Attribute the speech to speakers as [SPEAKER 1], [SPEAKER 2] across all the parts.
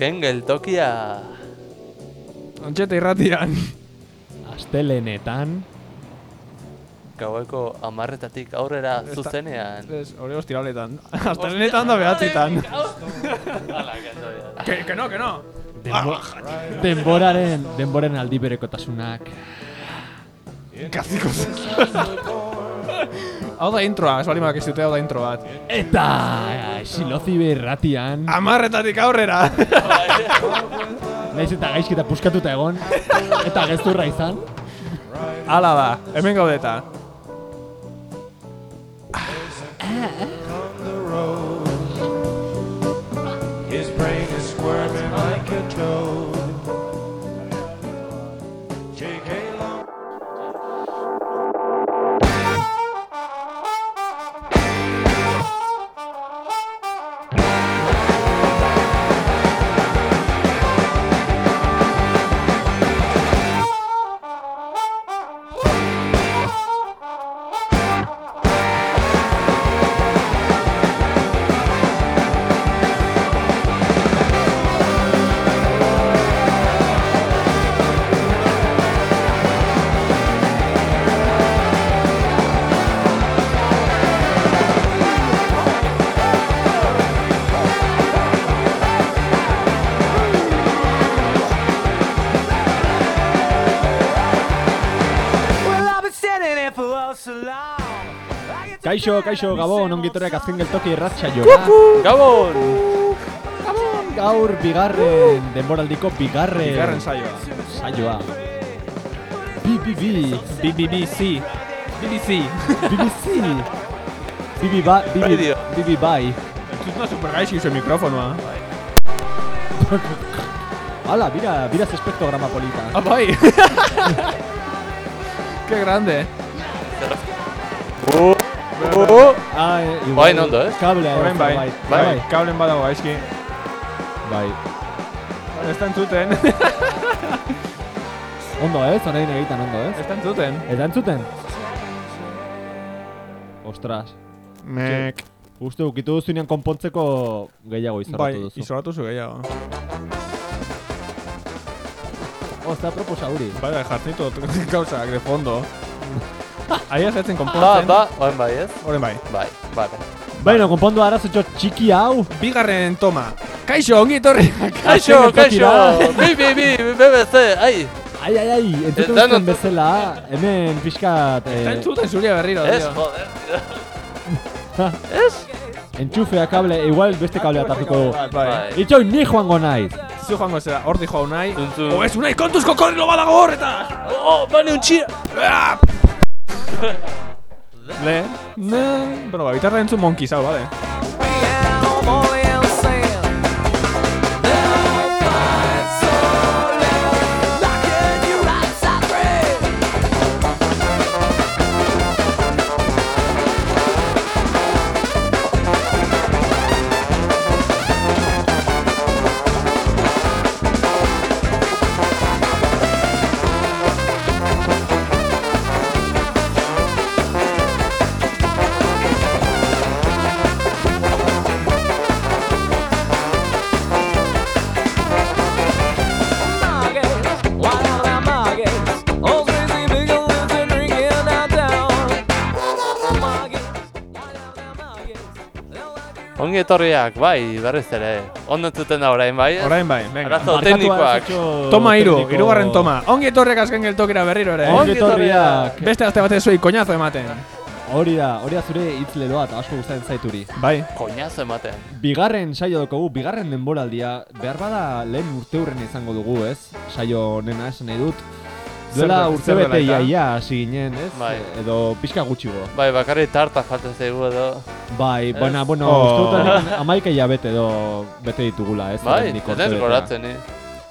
[SPEAKER 1] Azken geltokia.
[SPEAKER 2] Ontxeta irratian.
[SPEAKER 3] Astelenetan.
[SPEAKER 1] Gaueko amarretatik aurrera zuzenean.
[SPEAKER 2] Ez, hori ostiraletan. Astelenetan da behatzitan. Que, que no, que no.
[SPEAKER 3] Denbo denboraren, denboren aldi berekotasunak.
[SPEAKER 2] Hau da introa, ez bali mak ez dute hau da intro bat.
[SPEAKER 3] Eta silozi berratian.
[SPEAKER 2] Amarretatik aurrera.
[SPEAKER 3] Naiz eta gaizkita puskatuta egon. Eta gezurra izan.
[SPEAKER 2] Hala da, hemen gaudeta.
[SPEAKER 3] Kaixo, kaixo, gabon, ongitorreak azken geltoki erratxa
[SPEAKER 1] Gabon!
[SPEAKER 3] Gaur bigarren, denboraldiko bigarren.
[SPEAKER 2] Bigarren saioa.
[SPEAKER 3] saioa. BBB.
[SPEAKER 2] BBC. BBC.
[SPEAKER 3] BBC. BB ba, BB. BB bai.
[SPEAKER 2] Entzutuna super gaizki zuen mikrofonoa.
[SPEAKER 3] Hala, bira, bira ze espektrograma polita.
[SPEAKER 2] Ah, bai. Qué grande.
[SPEAKER 1] Uh, uh,
[SPEAKER 3] Ah, eh,
[SPEAKER 1] Bai, ondo, eh?
[SPEAKER 3] Kablea.
[SPEAKER 2] Orain bai.
[SPEAKER 3] bai.
[SPEAKER 2] Bai,
[SPEAKER 3] Bai,
[SPEAKER 2] kablen badago gaizki.
[SPEAKER 3] bai.
[SPEAKER 2] Ez da entzuten.
[SPEAKER 3] Ondo ez, orain egiten ondo ez.
[SPEAKER 2] Ez da entzuten.
[SPEAKER 3] Eta entzuten? Ostras.
[SPEAKER 2] Mek.
[SPEAKER 3] Uste ukitu duzunean konpontzeko gehiago izorratu
[SPEAKER 2] Bai,
[SPEAKER 3] duzu.
[SPEAKER 2] izoratu zu gehiago.
[SPEAKER 3] Oh, ez da proposa huri.
[SPEAKER 2] Bai, bai, jartzen ditut gauzak de fondo. Ahi ez
[SPEAKER 1] ba,
[SPEAKER 2] konpontzen.
[SPEAKER 1] ba, oen bai, ez?
[SPEAKER 2] Horren bai.
[SPEAKER 1] Bai, bale.
[SPEAKER 3] Baina, konpondu arazotxo txiki hau.
[SPEAKER 2] Bigarren toma. Kaixo, ongi etorri.
[SPEAKER 1] Kaixo, kaixo!
[SPEAKER 3] geltokira.
[SPEAKER 1] Bi, bi, bi, BBC, ai!
[SPEAKER 3] Ai, ai, ai, entzuten
[SPEAKER 1] Ez
[SPEAKER 3] duzuen
[SPEAKER 1] not-
[SPEAKER 3] bezala, hemen pixkat...
[SPEAKER 2] Ez
[SPEAKER 3] Eh,
[SPEAKER 2] entzuten zuria berriro,
[SPEAKER 1] Ez,
[SPEAKER 2] tío.
[SPEAKER 1] joder.
[SPEAKER 3] entxufea kable, igual beste kablea tartuko du.
[SPEAKER 2] Bai.
[SPEAKER 1] Bai.
[SPEAKER 3] Itxoin, ni joango naiz.
[SPEAKER 2] Zu joango zera, hor dijo nahi.
[SPEAKER 1] Tuntzun.
[SPEAKER 2] O ez unai, kontuz kokodrilo badago horretan!
[SPEAKER 1] Oh, bani un txira!
[SPEAKER 2] Le, ne, bueno, ba, bitarra entzun monkeys hau, bale.
[SPEAKER 1] Ongi etorriak, bai, berriz ere. Ondo entzuten da orain, bai?
[SPEAKER 2] Orain bai, venga.
[SPEAKER 1] Arazo teknikoak.
[SPEAKER 2] Toma iru,
[SPEAKER 3] tekniko-
[SPEAKER 2] irugarren toma. Ongi etorriak azken geltokira berriro ere.
[SPEAKER 3] Ongi etorriak.
[SPEAKER 2] Beste aste batez zuei koñazo ematen.
[SPEAKER 3] Hori da, hori da zure hitz leloa eta asko gustatzen zaituri.
[SPEAKER 2] Bai.
[SPEAKER 1] Koñazo ematen.
[SPEAKER 3] Bigarren saio dugu, bigarren denboraldia, behar bada lehen urte hurren izango dugu, ez? Saio honena esan nahi dut. Duela
[SPEAKER 2] da-
[SPEAKER 3] urte bete iaia hasi ginen, ez?
[SPEAKER 1] Bai.
[SPEAKER 3] Edo pixka gutxigo.
[SPEAKER 1] Bai, bakarrik tarta falta zaigu edo.
[SPEAKER 3] Bai, baina, bueno,
[SPEAKER 2] Oh.
[SPEAKER 3] amaika hilabete edo bete ditugula, ez?
[SPEAKER 1] Bai, ez goratzen, ni.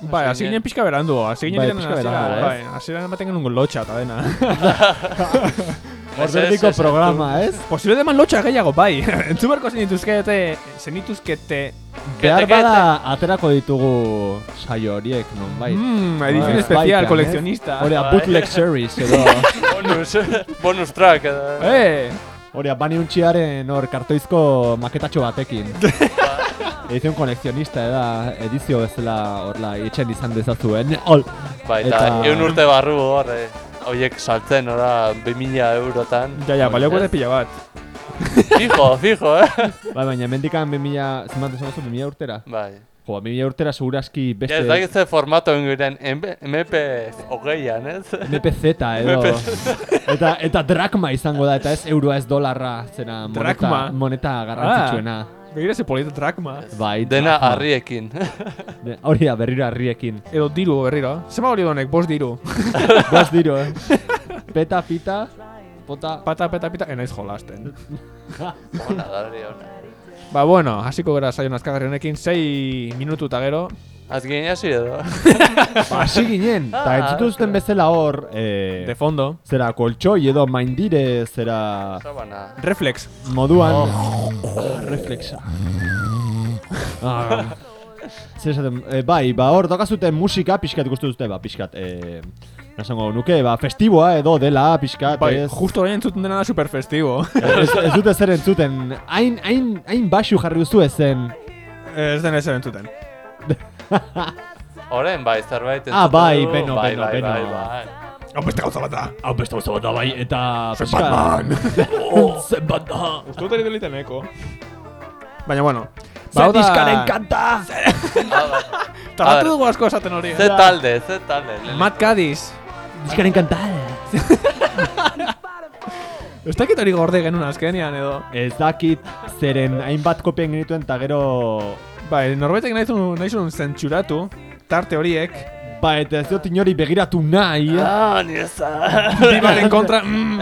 [SPEAKER 2] Bai, hasi ginen pixka berandu, hasi ginen
[SPEAKER 3] Bai, pixka berandu,
[SPEAKER 2] bai, hasieran ematen genuen lotxa eta dena.
[SPEAKER 3] Orderdiko
[SPEAKER 1] ez,
[SPEAKER 3] programa, ez?
[SPEAKER 2] Posible deman lotxa gehiago, bai. Entzuberko zenituzkete, zenituzkete,
[SPEAKER 3] Behar
[SPEAKER 1] Kete,
[SPEAKER 3] bada aterako ditugu saio horiek, non bai.
[SPEAKER 2] mmm, edición
[SPEAKER 3] Bai,
[SPEAKER 2] especial,
[SPEAKER 3] baitan,
[SPEAKER 2] coleccionista.
[SPEAKER 3] Hori da,
[SPEAKER 1] Bai.
[SPEAKER 3] bootleg series, edo.
[SPEAKER 1] bonus, bonus track edo.
[SPEAKER 2] Eh,
[SPEAKER 3] Hori da, bani untxiaren hor kartoizko maketatxo batekin. Edizion kolekzionista da, edizio bezala horla etxen izan dezazuen. Ol.
[SPEAKER 1] Bai, eta
[SPEAKER 3] Eta-
[SPEAKER 1] egun urte barru hor, eh, horiek saltzen, ora, 2000 eurotan.
[SPEAKER 2] Ja, ja, balioko de pila bat.
[SPEAKER 1] Fijo, fijo, eh?
[SPEAKER 3] Bai, baina mendikan 2000, zenbat esan duzu, 2000 urtera?
[SPEAKER 1] Bai.
[SPEAKER 3] Jo, 2000 urtera seguraski
[SPEAKER 1] Ja,
[SPEAKER 3] beste...
[SPEAKER 1] ez dakit ze formato ingiren, MP hogeian, ez?
[SPEAKER 3] MPZ edo... eta, eta drakma izango da, eta ez euroa ez dolarra, zera moneta,
[SPEAKER 2] Drakma?
[SPEAKER 3] moneta garrantzitsuena.
[SPEAKER 2] Begira ze polita drakma.
[SPEAKER 3] Bai,
[SPEAKER 1] Dena
[SPEAKER 3] drakma.
[SPEAKER 1] harriekin.
[SPEAKER 3] De- Hori da, berriro harriekin.
[SPEAKER 2] Edo diru berriro. Zema hori donek, bost diru.
[SPEAKER 3] Bost diro, eh? Peta, pita, pota...
[SPEAKER 2] Pata, peta, pita, enaiz jolasten.
[SPEAKER 1] ona da, hori ona.
[SPEAKER 2] Ba, bueno, hasiko gara saio nazkagarri honekin, 6 minutu eta gero.
[SPEAKER 1] Azgin hasi edo.
[SPEAKER 3] Hasi ginen, eta
[SPEAKER 1] Ah,
[SPEAKER 3] entzutu zuten bezala hor, eh,
[SPEAKER 2] De fondo.
[SPEAKER 3] zera koltsoi edo maindire, zera
[SPEAKER 1] Sabana.
[SPEAKER 2] Reflex.
[SPEAKER 3] moduan...
[SPEAKER 1] Oh.
[SPEAKER 3] Ah, reflexa. Ah, zer esaten, eh, bai, ba hor dokazuten musika, pixkat ikustu dute, ba, pixkat, eh, nasango nuke, ba, festiboa edo dela, pixkat,
[SPEAKER 2] Bai,
[SPEAKER 3] ez,
[SPEAKER 2] justo orain entzuten dena da super festivo.
[SPEAKER 3] ez, ez dute zer entzuten, hain, hain, hain baxu jarri duzu ezen,
[SPEAKER 2] ez den ezer entzuten.
[SPEAKER 1] Oren, bai, zerbait
[SPEAKER 3] Ah,
[SPEAKER 1] entzuten
[SPEAKER 3] bai, beno,
[SPEAKER 1] bai,
[SPEAKER 3] beno,
[SPEAKER 1] bai,
[SPEAKER 3] beno.
[SPEAKER 1] Bai, bai.
[SPEAKER 2] Hau beste gauza bat da.
[SPEAKER 3] hau beste gauza bat da bai, eta
[SPEAKER 2] Zen Batman.
[SPEAKER 3] zen bat da,
[SPEAKER 2] Uste dut egiten eko. Baina, bueno.
[SPEAKER 3] zer
[SPEAKER 2] hau da-
[SPEAKER 3] diskaren kanta!
[SPEAKER 1] Ah, A
[SPEAKER 2] dugu asko esaten hori.
[SPEAKER 1] Ze
[SPEAKER 2] eh?
[SPEAKER 1] talde, ze talde.
[SPEAKER 2] Matt Cadiz.
[SPEAKER 3] Diskaren kanta!
[SPEAKER 2] Ez dakit hori gorde genuen azkenean edo.
[SPEAKER 3] Ez dakit zeren hainbat kopien genituen eta gero...
[SPEAKER 2] Bai, norbaitek nahi zuen, nahi zuen zentsuratu, tarte horiek,
[SPEAKER 3] Ba, eta ez dut inori begiratu nahi.
[SPEAKER 1] Ah, ni eza.
[SPEAKER 2] bibaren kontra, mm,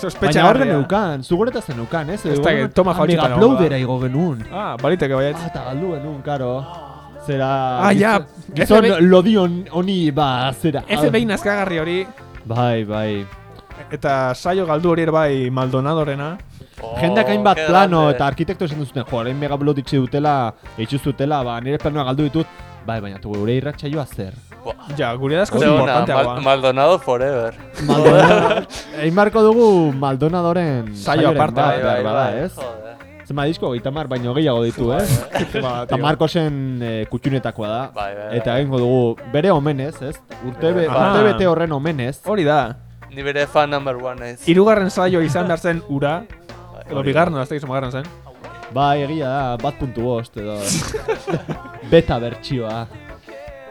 [SPEAKER 2] sospetxa
[SPEAKER 3] Baina horren neukan, zugureta zen neukan, ez?
[SPEAKER 2] Ez dakit, toma jautxetan egongo da.
[SPEAKER 3] uploadera igo genuen.
[SPEAKER 2] Ah, baliteke baiet.
[SPEAKER 3] Ah, eta galdu genuen, karo. Zera...
[SPEAKER 2] Ah, ja,
[SPEAKER 3] Gizon lodion honi, ba, zera.
[SPEAKER 2] FBI nazkagarri hori,
[SPEAKER 3] Bai, bai.
[SPEAKER 2] eta saio galdu hori bai Maldonadorena.
[SPEAKER 1] Oh,
[SPEAKER 3] Jendak hainbat
[SPEAKER 1] qué
[SPEAKER 3] plano eta arkitekto esan duzuten, jo, orain mega blood itxi dutela, dutela, ba, nire planoa galdu ditut. Bai, baina tu gure irratsaioa zer.
[SPEAKER 2] Ja, gure da
[SPEAKER 1] ona,
[SPEAKER 2] importanteagoa.
[SPEAKER 1] Mal- Maldonado forever.
[SPEAKER 3] Maldonado, egin marko dugu Maldonadoren
[SPEAKER 2] Saio aparte,
[SPEAKER 3] bat,
[SPEAKER 2] bai,
[SPEAKER 3] behar bada, ez?
[SPEAKER 1] Joder.
[SPEAKER 3] Zema disko, gaita mar, baino gehiago ditu, ez? Eta Markosen eh, kutxunetakoa da.
[SPEAKER 1] Bai, bai, bai.
[SPEAKER 3] Eta egingo dugu bere omenez, ez? Urte, be,
[SPEAKER 2] Aha.
[SPEAKER 3] urte bete horren omenez.
[SPEAKER 2] Hori da.
[SPEAKER 1] Ni bere fan number one naiz.
[SPEAKER 2] Hirugarren saio izan behar zen ura, edo bigarren, ez da izan bigarren zen.
[SPEAKER 3] Bai, egia da, bat puntu bost, edo... Beta bertsioa.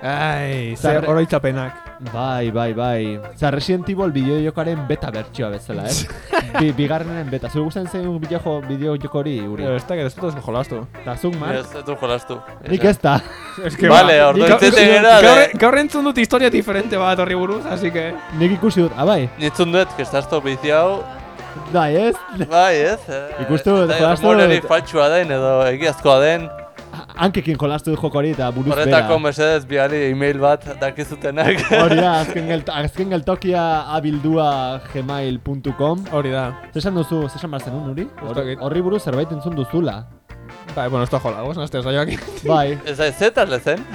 [SPEAKER 2] Ai, zer oroitzapenak.
[SPEAKER 3] Bai, bai, bai. Zer Resident Evil bideojokaren beta bertsioa bezala, ez? Bi, bigarrenen beta. Zure gustatzen zen bideo, bideojoko hori, Uri?
[SPEAKER 2] Ez da, ez dut ez jolastu.
[SPEAKER 3] Eta zuk, Mark?
[SPEAKER 1] Ez, du jolastu.
[SPEAKER 3] Nik ez da.
[SPEAKER 2] Ez que
[SPEAKER 1] Vale,
[SPEAKER 2] ba,
[SPEAKER 1] ordu
[SPEAKER 2] gaur-
[SPEAKER 1] entzuten
[SPEAKER 2] gaur-
[SPEAKER 1] gara de-
[SPEAKER 2] gaur- entzun dut historia diferente bat horri buruz, así que...
[SPEAKER 3] Nik ikusi dut, ah, bai?
[SPEAKER 1] Nitzun dut, que estás to biziau.
[SPEAKER 3] Bai, ez?
[SPEAKER 1] Bai, ez? eh,
[SPEAKER 3] Ikustu
[SPEAKER 1] da
[SPEAKER 3] jolastu
[SPEAKER 1] rumoreri
[SPEAKER 3] dut.
[SPEAKER 1] faltsua den edo egiazkoa den.
[SPEAKER 3] Hankekin jolastu dut joko hori eta buruz
[SPEAKER 1] Horretako
[SPEAKER 3] bera.
[SPEAKER 1] mesedez biali email bat dakizutenak.
[SPEAKER 3] Hori da, azken, gel, azken geltokia abildua gmail.com
[SPEAKER 2] Hori da.
[SPEAKER 3] Zesan duzu, zesan behar zenun, Uri? Horri buruz zerbait entzun duzula.
[SPEAKER 2] Bai, bueno, da jola, goz nazte saioak.
[SPEAKER 3] Bai.
[SPEAKER 1] Ez da, ze talde zen?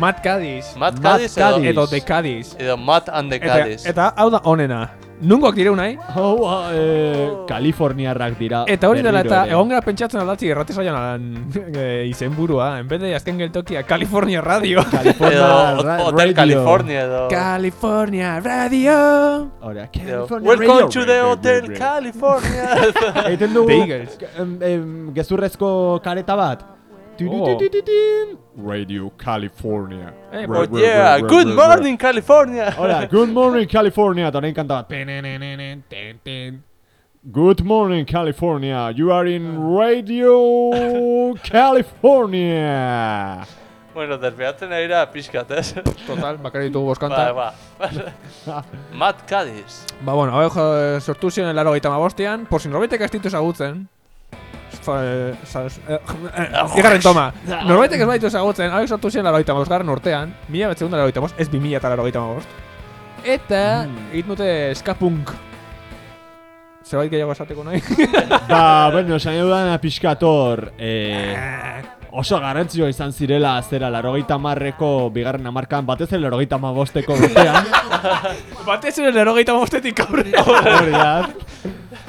[SPEAKER 2] Matt Cadiz.
[SPEAKER 1] Matt Cadiz edo.
[SPEAKER 2] Edo de Cadiz.
[SPEAKER 1] edo Matt and the
[SPEAKER 2] Eta,
[SPEAKER 1] Cadiz.
[SPEAKER 2] eta hau da onena. Nungoak direu nahi?
[SPEAKER 3] Hau, ah, eh, Kaliforniarrak dira.
[SPEAKER 2] Eta hori dela eta egon gara pentsatzen aldatzi errate saioan e, izenburua, en vez de azken geltokia California Radio.
[SPEAKER 3] California
[SPEAKER 1] Edo
[SPEAKER 3] ra-
[SPEAKER 1] Hotel
[SPEAKER 3] Radio.
[SPEAKER 1] California edo.
[SPEAKER 2] California Radio.
[SPEAKER 3] Hora,
[SPEAKER 1] edo,
[SPEAKER 3] California
[SPEAKER 1] Welcome
[SPEAKER 3] Radio.
[SPEAKER 1] to the Hotel California.
[SPEAKER 3] Egiten dugu gezurrezko kareta bat. Tudututitin. Radio California.
[SPEAKER 2] Eh,
[SPEAKER 3] Ra-
[SPEAKER 1] oh
[SPEAKER 3] ra-
[SPEAKER 1] yeah, good morning California.
[SPEAKER 3] Hola, good morning California. Ten, ten. Good morning California. You are in Radio California.
[SPEAKER 1] Bueno, desviatzen ari da pixkat, ez?
[SPEAKER 2] Total, bakarrik ditugu
[SPEAKER 1] Ba,
[SPEAKER 2] boskanta.
[SPEAKER 1] ba. Matt Cadiz.
[SPEAKER 2] Ba, bueno, hau sortu ziren elaro gaita mabostian, por sin norbaitek ez ditu. Fa, eh, eh, eh, toma. Norbaitek ez baitu ezagutzen, hau sortu ziren laro gaita mabostgarren urtean, mila betzegunda laro gaita mabost, ez bi mila eta laro gaita mabost. Eta, egiten dute ska punk. Zerbait gehiago esateko nahi?
[SPEAKER 3] ba, bueno, esan dudan pixkator, eh, oso garrantzioa izan zirela zera larogeita marreko bigarren amarkan, batez ere larogeita mabosteko urtean.
[SPEAKER 2] Batez ere laro gaita aurrera.
[SPEAKER 3] Da.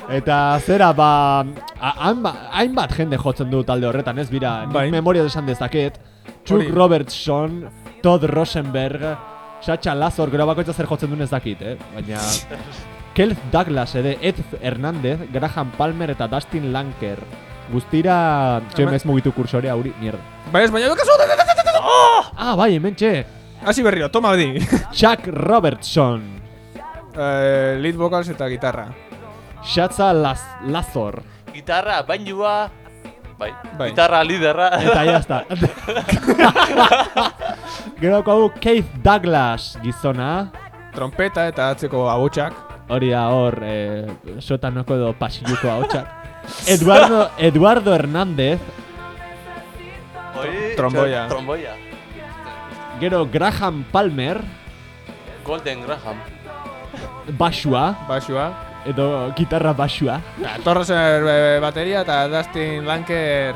[SPEAKER 3] Eta zera, ba, a- hainba- hainbat jende jotzen du talde horretan, ez bira, nik
[SPEAKER 2] Bai.
[SPEAKER 3] memoria esan dezaket. Chuck. Robertson, Todd Rosenberg, Sacha Lazor, gero bakoitza zer jotzen duen ez dakit, eh? Baina... Keith Douglas ere, Ed Hernandez, Graham Palmer eta Dustin Lanker. Guztira, txem mugitu kursorea hori, mierda.
[SPEAKER 2] Bai, ez baina dukazu!
[SPEAKER 3] Ah, bai, hemen txe!
[SPEAKER 2] Hasi berriro, toma di.
[SPEAKER 3] Chuck Robertson,
[SPEAKER 2] Eh, lead vocals eta gitarra.
[SPEAKER 3] Shatza Laz Lazor,
[SPEAKER 1] Gitarra, bainua... Bai,
[SPEAKER 2] Bai.
[SPEAKER 1] gitarra liderra.
[SPEAKER 3] eta jazta. Gero hau Keith Douglas gizona,
[SPEAKER 2] Trompeta eta atzeko abotsak.
[SPEAKER 3] hori da hor, eh, sotanoko edo pasilluko ahotsak. Eduardo, Eduardo Hernández,
[SPEAKER 1] Hori,
[SPEAKER 2] Tromboia.
[SPEAKER 1] Tromboia.
[SPEAKER 3] Gero Graham Palmer,
[SPEAKER 1] Golden Graham.
[SPEAKER 3] basua,
[SPEAKER 2] Basua.
[SPEAKER 3] edo gitarra basua.
[SPEAKER 2] Ja, Torreser eh, bateria eta Dustin Lanker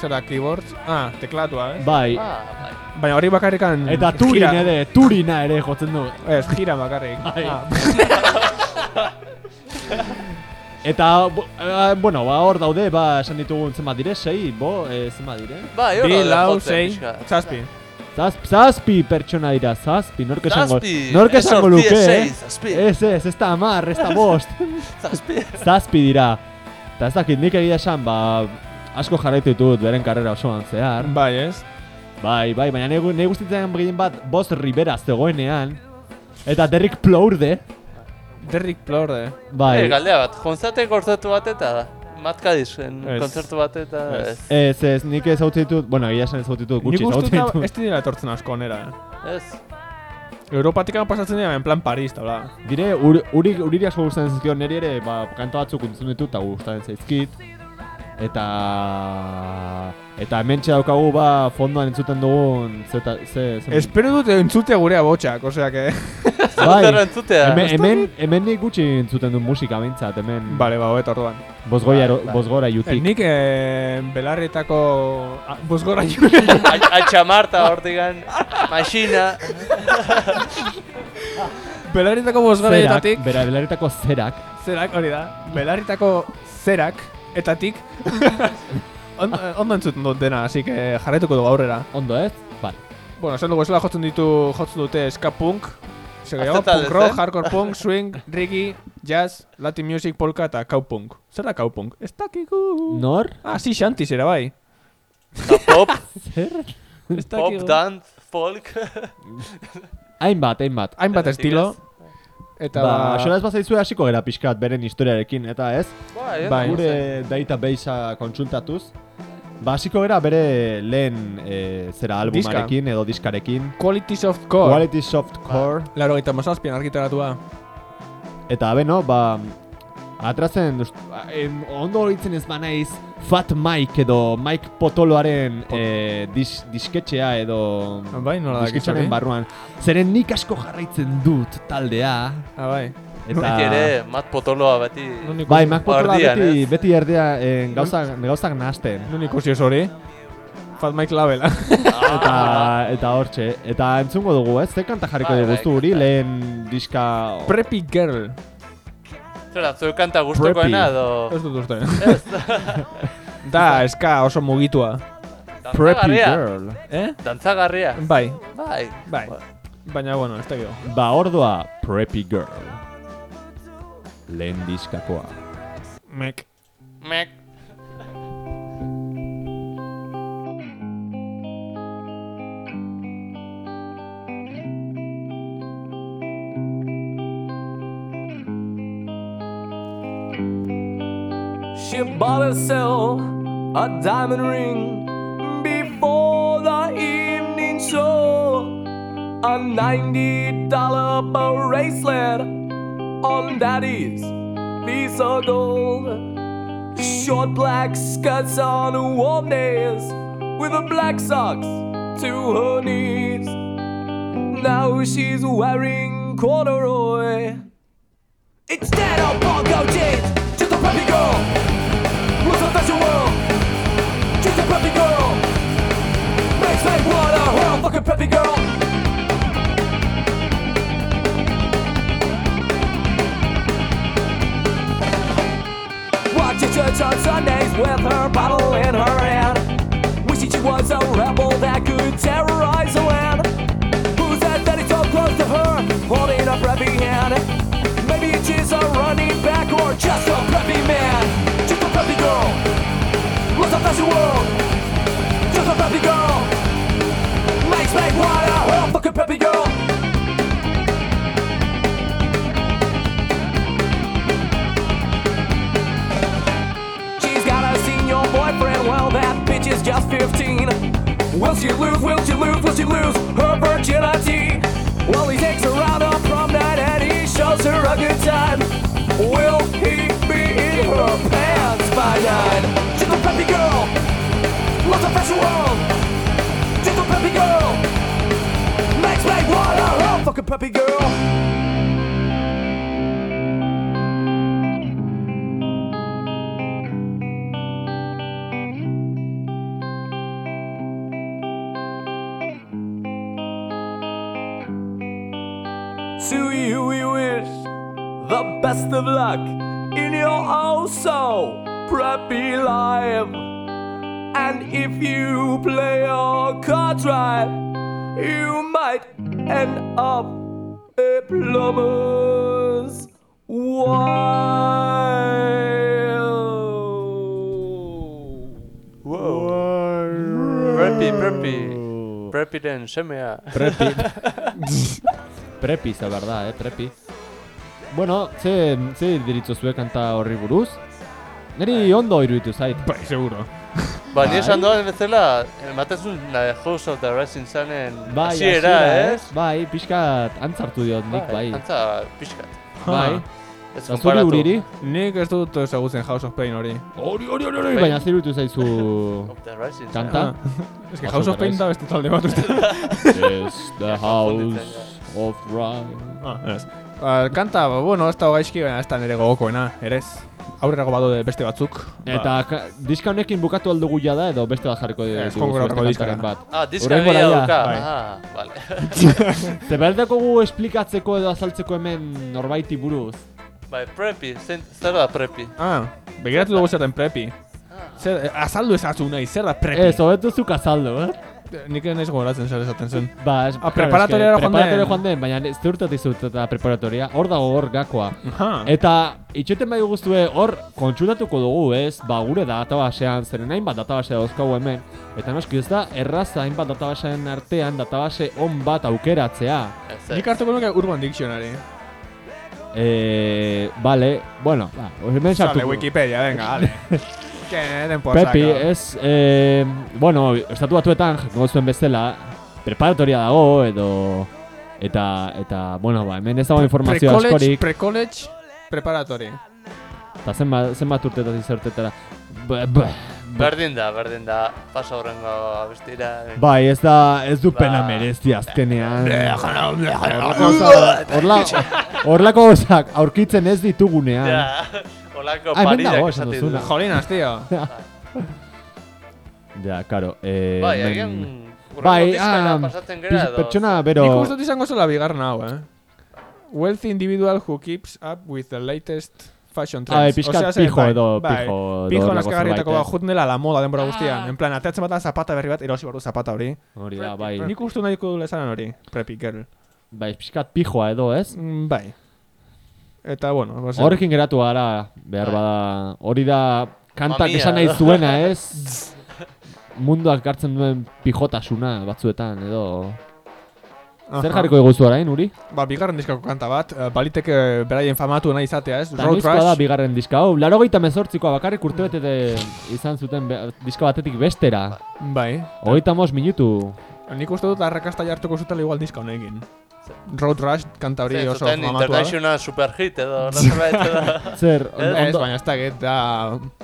[SPEAKER 2] zera keyboards. Ah, teklatua, eh?
[SPEAKER 3] Bai,
[SPEAKER 1] Ah, bai.
[SPEAKER 2] Baina hori bakarrikan
[SPEAKER 3] eta Turin ere, Turina ere jotzen du.
[SPEAKER 2] Ez, gira bakarrik.
[SPEAKER 3] Bai.
[SPEAKER 2] Ah,
[SPEAKER 3] Eta, eh, bueno, ba, hor daude, ba, esan ditugun zenbat dire, sei, bo, zenbat dire?
[SPEAKER 1] Bai, hor daude
[SPEAKER 2] lau, sei, zazpi.
[SPEAKER 3] Zazpi, zazpi pertsona dira, zazpi, nork esango, nork esango luke, eh?
[SPEAKER 1] zazpi.
[SPEAKER 3] Ez, ez, ez da amar, ez da bost,
[SPEAKER 1] Zazpi.
[SPEAKER 3] zazpi dira. Eta ez dakit, nik egia esan, ba, asko jarraitu ditut beren karrera osoan zehar.
[SPEAKER 2] Bai, ez?
[SPEAKER 3] Bai, bai, baina negu, negu guztitzen gehien bat, Boz Rivera zegoenean, eta Derrick Plourde,
[SPEAKER 2] Derrick Plorde.
[SPEAKER 3] bai,
[SPEAKER 1] Eh, galdea bat, jonzate kontzertu bat eta Matkadisen
[SPEAKER 2] Ez.
[SPEAKER 1] kontzertu bat eta
[SPEAKER 2] Ez.
[SPEAKER 1] ez.
[SPEAKER 3] ez, ez, nik ezagutzen ditut, bueno, egia esan ezagutzen ditut, gutxi
[SPEAKER 2] Nik uste
[SPEAKER 3] ezagutzen
[SPEAKER 2] dut
[SPEAKER 3] ditut.
[SPEAKER 2] ez dira etortzen asko onera.
[SPEAKER 1] Ez.
[SPEAKER 2] Europatik pasatzen dira, en plan Paris, eta bla.
[SPEAKER 3] Dire, ur, uri, uriri asko gustatzen zaizkio niri ere, ba, kanta batzuk entzun ditut eta gustatzen zaizkit. Eta... Eta hemen daukagu ba, fondoan entzuten dugun, zeta, ze, ze,
[SPEAKER 2] Espero dut entzute gure abotsak, osea que...
[SPEAKER 3] bai, hemen, hemen, hemen nik gutxi entzuten du musika behintzat, hemen
[SPEAKER 2] Bale, ba, hobeto orduan.
[SPEAKER 3] bozgoia,
[SPEAKER 1] Bai, bai.
[SPEAKER 3] bozgora
[SPEAKER 2] Eh,
[SPEAKER 3] jutik.
[SPEAKER 2] nik eh, belarrietako... Ah, bozgora
[SPEAKER 1] Atxamarta hortigan, masina.
[SPEAKER 2] Belarrietako bozgoraietatik...
[SPEAKER 3] Zerak, bera, belaritako zerak.
[SPEAKER 2] Zerak, hori da. Belarritako zerak, etatik... On, eh, ondo entzuten dut dena, así que jarraituko dugu aurrera.
[SPEAKER 3] Ondo ez? Vale.
[SPEAKER 2] Bueno, esan dugu esela jotzen ditu, jotzen dute ska punk, se gehiago
[SPEAKER 1] Azterta
[SPEAKER 2] punk rock,
[SPEAKER 1] eh?
[SPEAKER 2] hardcore punk, swing, reggae, jazz, latin music, polka eta cow punk. Zer da cow punk? Ez dakigu.
[SPEAKER 3] Nor?
[SPEAKER 2] Ah, si, shanty zera bai.
[SPEAKER 1] Eta pop,
[SPEAKER 3] Zer?
[SPEAKER 1] Pop, dance, folk.
[SPEAKER 3] Hainbat, hainbat.
[SPEAKER 2] Hainbat estilo. Eta
[SPEAKER 3] ba, xola ez bazaizue hasiko gara pixkat beren historiarekin, eta ez?
[SPEAKER 1] Bai,
[SPEAKER 2] Bai.
[SPEAKER 3] Gure databasea kontsultatuz. Ba, hasiko gara bere lehen e, zera albumarekin edo diskarekin.
[SPEAKER 2] Quality Soft Core.
[SPEAKER 3] Quality Soft Core.
[SPEAKER 2] Laro gaita mazazpian argitaratua.
[SPEAKER 3] Eta beno, ba, atrazen, em, ondo horitzen ez banaiz, Fat Mike edo Mike Potoloaren e, dis, disketxea edo
[SPEAKER 2] Bai, nola hori?
[SPEAKER 3] barruan. Zeren nik asko jarraitzen dut taldea.
[SPEAKER 2] Ah, bai.
[SPEAKER 3] Eta...
[SPEAKER 1] Nik ere, Mat Potoloa beti.
[SPEAKER 3] Bai, Mac Potoloa beti, beti erdea eh, gauzak, gauzak nahasten.
[SPEAKER 2] non ikusi ez hori? Fat Mike Labela.
[SPEAKER 3] Eta, eta hortxe, eta entzungo dugu, ez? Ze kanta jarriko
[SPEAKER 1] Bai,
[SPEAKER 3] dugu
[SPEAKER 1] bai,
[SPEAKER 3] hori,
[SPEAKER 1] kanta.
[SPEAKER 3] lehen diska...
[SPEAKER 2] Preppy Girl.
[SPEAKER 1] Zera, zuen kanta gustokoena edo...
[SPEAKER 2] Ez dut uste. da, eska oso mugitua.
[SPEAKER 3] Preppy. Girl.
[SPEAKER 2] Eh?
[SPEAKER 1] Dantzagarria.
[SPEAKER 2] Bai,
[SPEAKER 1] Bai.
[SPEAKER 2] bai. Baina, bueno, ez da.
[SPEAKER 3] Ba, ordoa, Preppy Girl. Lehen diskakoa.
[SPEAKER 2] Mek.
[SPEAKER 1] Mek.
[SPEAKER 4] She bought herself a diamond ring before the evening show. A ninety dollar bracelet on daddy's piece of gold. Short black skirts on warm days with a black socks to her knees. Now she's wearing corduroy. It's Instead of bongo jeans, fucking preppy girl. on Sundays with her bottle in her hand. Wishing she was a rebel that could terrorize the land. Who's that is so close to her, holding a preppy hand? Maybe she's a running back or just a preppy man. Just a preppy girl. Loves a fashion world. Make water, oh, her fucking preppy girl. She's got a senior boyfriend, well, that bitch is just 15. Will she lose, will she lose, will she lose her virginity? Well, he takes her out on prom night and he shows her a good time. Will he be in her pants by nine? She's a preppy girl, loves a fashion world. She's a preppy girl, preppy girl. To you we wish the best of luck in your oh so preppy life. And if you play your cards right, you might end up plumber's wife.
[SPEAKER 1] Wow. Preppy, preppy. Preppy den semea.
[SPEAKER 3] Prepi. Prepi, za berda, eh, prepi. Bueno, ze, ze diritzu zue kanta horri buruz? Neri ondo iruditu zait.
[SPEAKER 2] Bai, seguro.
[SPEAKER 1] Ba, ni
[SPEAKER 3] Bai.
[SPEAKER 1] esan doan bezala, ematezu la House of the Rising Sunen
[SPEAKER 3] Bai,
[SPEAKER 1] hasiera, ez?
[SPEAKER 3] Bai, pixkat antzartu diot nik, bai.
[SPEAKER 1] Antza, pixkat.
[SPEAKER 3] Bai.
[SPEAKER 1] Ez
[SPEAKER 3] Eta zuri
[SPEAKER 1] konparatu.
[SPEAKER 3] uriri?
[SPEAKER 2] Nik ez dut ezagutzen House of Pain hori.
[SPEAKER 3] Hori, hori, hori, hori. Baina zer iruditu zaizu
[SPEAKER 1] Rising
[SPEAKER 3] kanta?
[SPEAKER 2] Ez que
[SPEAKER 3] Oso
[SPEAKER 2] House of Pain da beste talde bat uste.
[SPEAKER 3] Yes, the house of right.
[SPEAKER 2] Ah, ez. Ba, kanta, ba, bueno, ez da gaizki, baina ez da nire gogokoena, ere ez. Aurrerago badu beste batzuk.
[SPEAKER 3] Eta ka- diska honekin bukatu aldugu ja da edo beste bat jarriko
[SPEAKER 2] Ez,
[SPEAKER 3] beste
[SPEAKER 2] gara diskara.
[SPEAKER 3] kantaren bat.
[SPEAKER 1] Ah, diska
[SPEAKER 3] laia.
[SPEAKER 1] dauka.
[SPEAKER 2] Bai.
[SPEAKER 1] Ah, vale.
[SPEAKER 3] Ze berdeko gu esplikatzeko edo azaltzeko hemen norbaiti buruz.
[SPEAKER 1] bai, preppy, zein- zer da preppy?
[SPEAKER 2] Ah, begiratu dugu zerten prepi. Zer, eh, azaldu ezazu nahi, zer da prepi?
[SPEAKER 3] Ez, hobetu zuk azaldu, eh?
[SPEAKER 2] Nik ez gogoratzen zer esaten zen.
[SPEAKER 3] Ba, es,
[SPEAKER 2] Ah, preparatoriara joan den.
[SPEAKER 3] Preparatoria joan den, baina ez urtat izut eta preparatoria. Hor dago hor gakoa.
[SPEAKER 2] Aha.
[SPEAKER 3] Eta itxoten bai guztue hor kontsultatuko dugu, ez? Ba, gure databasean, zeren hainbat database dauzkagu hemen. Eta noski ez da, erraza hainbat databaseen artean database on bat aukeratzea.
[SPEAKER 1] Ez, ez.
[SPEAKER 2] Nik hartuko nuke Urban Dictionary.
[SPEAKER 3] Eh, vale, bueno, ba, hemen sartu.
[SPEAKER 2] Sale, Wikipedia, venga, vale. Den por
[SPEAKER 3] Pepi, ez, eh, bueno, estatu batuetan, jakingo zuen bezala, preparatoria dago, edo, eta, eta, bueno, ba, hemen ez dago informazio
[SPEAKER 2] Pre-college,
[SPEAKER 3] askorik,
[SPEAKER 2] pre-college, preparatory.
[SPEAKER 3] eta zenbat, zenbat urtetat izertetara. Ba, ba,
[SPEAKER 1] Berdin da, berdin da. Pasa horrengo abestira.
[SPEAKER 3] Bai, ez da, ez du pena
[SPEAKER 1] Ba.
[SPEAKER 3] merezi azkenean. Horlako gauzak aurkitzen ez ditugunean.
[SPEAKER 1] Holako
[SPEAKER 3] Ah, hemen dago, esan
[SPEAKER 1] esaten
[SPEAKER 3] duzuna.
[SPEAKER 1] du.
[SPEAKER 2] Jolinas, tío.
[SPEAKER 3] Ja, karo. Eh,
[SPEAKER 1] Bai,
[SPEAKER 3] hemen-
[SPEAKER 1] agian
[SPEAKER 3] Bai,
[SPEAKER 1] bai,
[SPEAKER 3] ah,
[SPEAKER 1] edo.
[SPEAKER 3] pertsona,
[SPEAKER 2] Nik
[SPEAKER 3] bero...
[SPEAKER 2] uste dut izango zela bigarren hau, eh? Wealthy individual who keeps up with the latest fashion trends.
[SPEAKER 3] Bai, pixkat
[SPEAKER 2] Osea, ze,
[SPEAKER 3] pijo
[SPEAKER 2] bai,
[SPEAKER 3] edo,
[SPEAKER 2] bai,
[SPEAKER 3] pijo edo
[SPEAKER 2] Pijo nazkagarrietako
[SPEAKER 3] zerbait,
[SPEAKER 2] bat juten dela la moda denbora guztian.
[SPEAKER 1] Ah.
[SPEAKER 2] En plan, ateatzen bat da zapata berri bat, erosi bardu zapata hori.
[SPEAKER 3] Hori da, bai.
[SPEAKER 2] Nik uste nahiko dule hori, preppy girl.
[SPEAKER 3] Bai, pixkat pijoa edo, ez?
[SPEAKER 2] Mm, bai. Eta, bueno, ba, ze-
[SPEAKER 3] Horrekin geratu gara, behar
[SPEAKER 1] Bai.
[SPEAKER 3] bada, hori da kantak esan nahi zuena, ez? Munduak gartzen duen pijotasuna batzuetan, edo...
[SPEAKER 2] Aha.
[SPEAKER 3] Zer jarriko eguzu orain, Uri?
[SPEAKER 2] Ba, bigarren diskako kanta bat, eh, baliteke beraien famatu nahi izatea, ez? Road
[SPEAKER 3] noizkoa da bigarren diska hau, laro gaita mezortzikoa bakarrik urte betete izan zuten be- diska batetik bestera.
[SPEAKER 2] Bai.
[SPEAKER 3] Hogeita mos minutu.
[SPEAKER 2] Nik uste dut arrakasta jartuko zutela igual diska honekin. Road Rush kanta hori
[SPEAKER 1] Zein
[SPEAKER 2] oso
[SPEAKER 1] zuten
[SPEAKER 2] famatua. da.
[SPEAKER 1] International Superhit edo horrela zerbait edo.
[SPEAKER 3] Zer, on-
[SPEAKER 2] Ez,
[SPEAKER 3] ondo,
[SPEAKER 2] baina ez da, get, da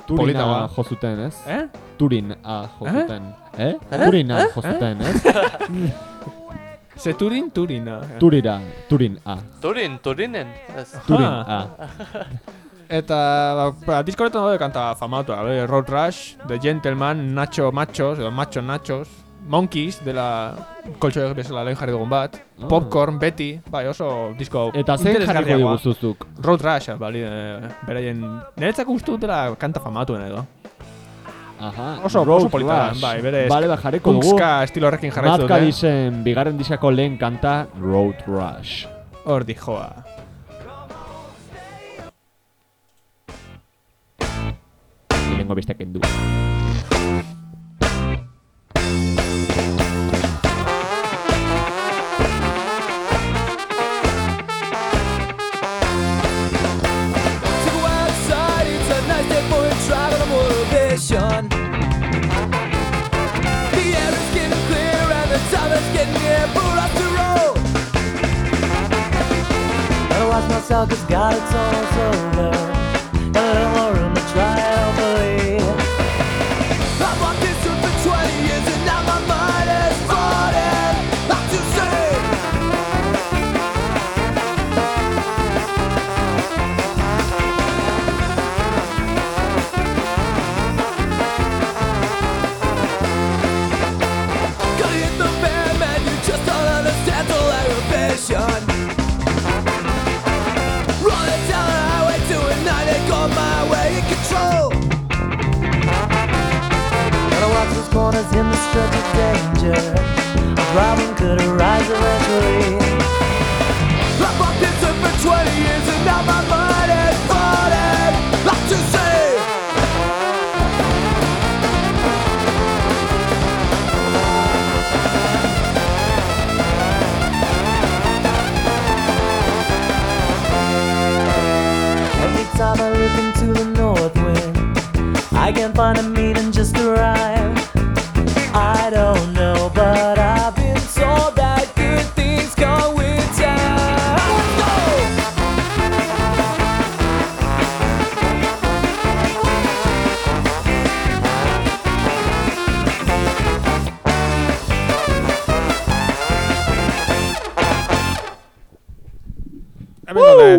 [SPEAKER 3] Turina
[SPEAKER 2] politagoa.
[SPEAKER 3] jo zuten, ez?
[SPEAKER 2] Eh?
[SPEAKER 3] Turin A jo
[SPEAKER 2] Eh?
[SPEAKER 3] zuten. Eh? Turina jo zuten, ez?
[SPEAKER 2] Ze Turin, Turina.
[SPEAKER 3] Turira, Turin A.
[SPEAKER 1] Turin, Turinen. Ez.
[SPEAKER 3] Turin
[SPEAKER 2] Aha.
[SPEAKER 3] A.
[SPEAKER 2] Eta, ba, ba disko horretan daude kanta famatua, be, Road Rush, The Gentleman, Nacho Machos, edo Macho Nachos, Monkeys, dela koltxo bezala lehen jarri dugun bat.
[SPEAKER 3] Ah.
[SPEAKER 2] Popcorn, Betty, bai oso disko
[SPEAKER 3] Eta zein jarriko diguzuzuk?
[SPEAKER 2] Road Rush, bali, e, beraien... Niretzako uste dut dela kanta famatuen edo.
[SPEAKER 3] Aha,
[SPEAKER 2] Oso-
[SPEAKER 3] Road
[SPEAKER 2] oso polita bai, berez
[SPEAKER 3] Bale, ba, jarriko dugu.
[SPEAKER 2] Punkska estilo horrekin jarraitu
[SPEAKER 3] Matt
[SPEAKER 2] dute.
[SPEAKER 3] Caddisen bigarren diskako lehen kanta Road Rush.
[SPEAKER 2] Hor dijoa.
[SPEAKER 3] Lehenengo besteak endu.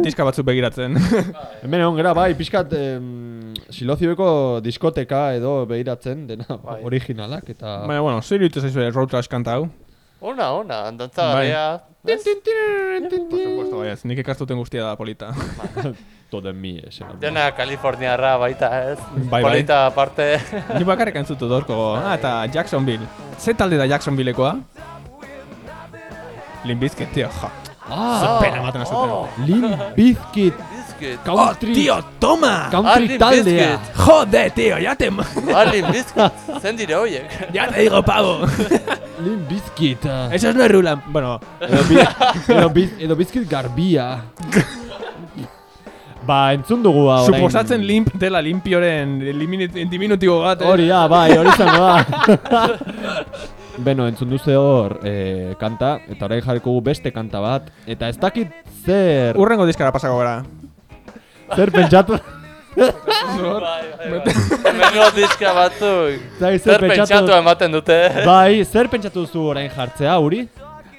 [SPEAKER 2] Diska batzuk begiratzen.
[SPEAKER 3] Hemen egon gara, bai, pixkat em, siloziobeko diskoteka edo behiratzen, dena
[SPEAKER 1] Bai.
[SPEAKER 3] originalak, eta...
[SPEAKER 2] Baina, bueno, zer iruditu zaizu Road Rush kanta hau?
[SPEAKER 1] Ona, ona, dantza
[SPEAKER 2] Bai.
[SPEAKER 1] garea.
[SPEAKER 2] Por supuesto, bai, ez. Nik ikastuten guztia da polita.
[SPEAKER 3] Todo en mi, ese.
[SPEAKER 1] Dena Kaliforniarra baita ez.
[SPEAKER 2] Bai, bai.
[SPEAKER 1] Polita aparte.
[SPEAKER 2] Ni bakarrik entzutu dorko. Ah, eta Jacksonville. Ze talde da Jacksonvillekoa? Limp tío, ja.
[SPEAKER 3] Ah,
[SPEAKER 2] pena ematen ez duten.
[SPEAKER 1] Oh,
[SPEAKER 3] Limp Bizkit, country,
[SPEAKER 2] toma!
[SPEAKER 3] country
[SPEAKER 1] Ah, Limp
[SPEAKER 3] taldea.
[SPEAKER 2] Jode, tío, ya te...
[SPEAKER 1] Ali, Bizkit. Zen dire hoiek.
[SPEAKER 2] ya te digo, pavo.
[SPEAKER 3] Limp Bizkit. ah.
[SPEAKER 2] Eso no es Rulan. Bueno,
[SPEAKER 3] Edo, bi, edo, biz, edo bizkit garbia. ba, entzun dugu ba, orain.
[SPEAKER 2] suposatzen limp dela limpioren diminutibo bat. eh?
[SPEAKER 3] Hori da, bai, hori zango da. Beno, entzun duze hor eh, kanta, eta orain jarriko gu beste kanta bat, eta ez dakit zer,
[SPEAKER 2] Urrengo diskara pasako gara.
[SPEAKER 3] zer pentsatu.
[SPEAKER 1] Hemengo diska batzuk. Zer pentsatu ematen dute.
[SPEAKER 3] Bai, zer pentsatu duzu orain jartzea, uri?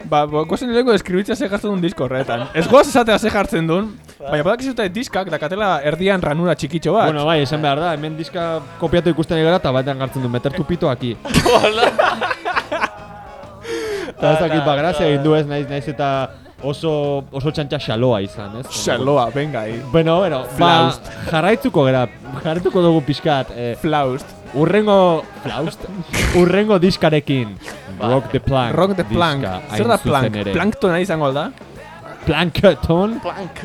[SPEAKER 2] Ba, ba gozen lehenko deskribitzea ze jartzen duen disko horretan. Ez goaz esatea ze jartzen duen, baina badakizute diskak dakatela erdian ranura txikitxo bat.
[SPEAKER 3] Bueno, bai, esan behar da, hemen diska kopiatu ikusten gara, eta batean gartzen du, meter tu pito aquí.
[SPEAKER 1] Hola.
[SPEAKER 3] Eta ez dakit, ba, grazia egin du ez, naiz, naiz eta oso, oso txantxa xaloa izan, ez?
[SPEAKER 2] Xaloa, venga ahí.
[SPEAKER 3] Bueno, bueno, ba,
[SPEAKER 2] Flaust.
[SPEAKER 3] jarraitzuko gara, jarraituko dugu pixkat, eh,
[SPEAKER 2] Flaust.
[SPEAKER 3] urrengo, Flaust, urrengo diskarekin, Rock the Plank
[SPEAKER 2] Rock the Plank.
[SPEAKER 3] diska,
[SPEAKER 2] Zer da Plank?
[SPEAKER 3] ere.
[SPEAKER 2] Planktona izango alda?
[SPEAKER 3] Plankton?
[SPEAKER 1] Plank.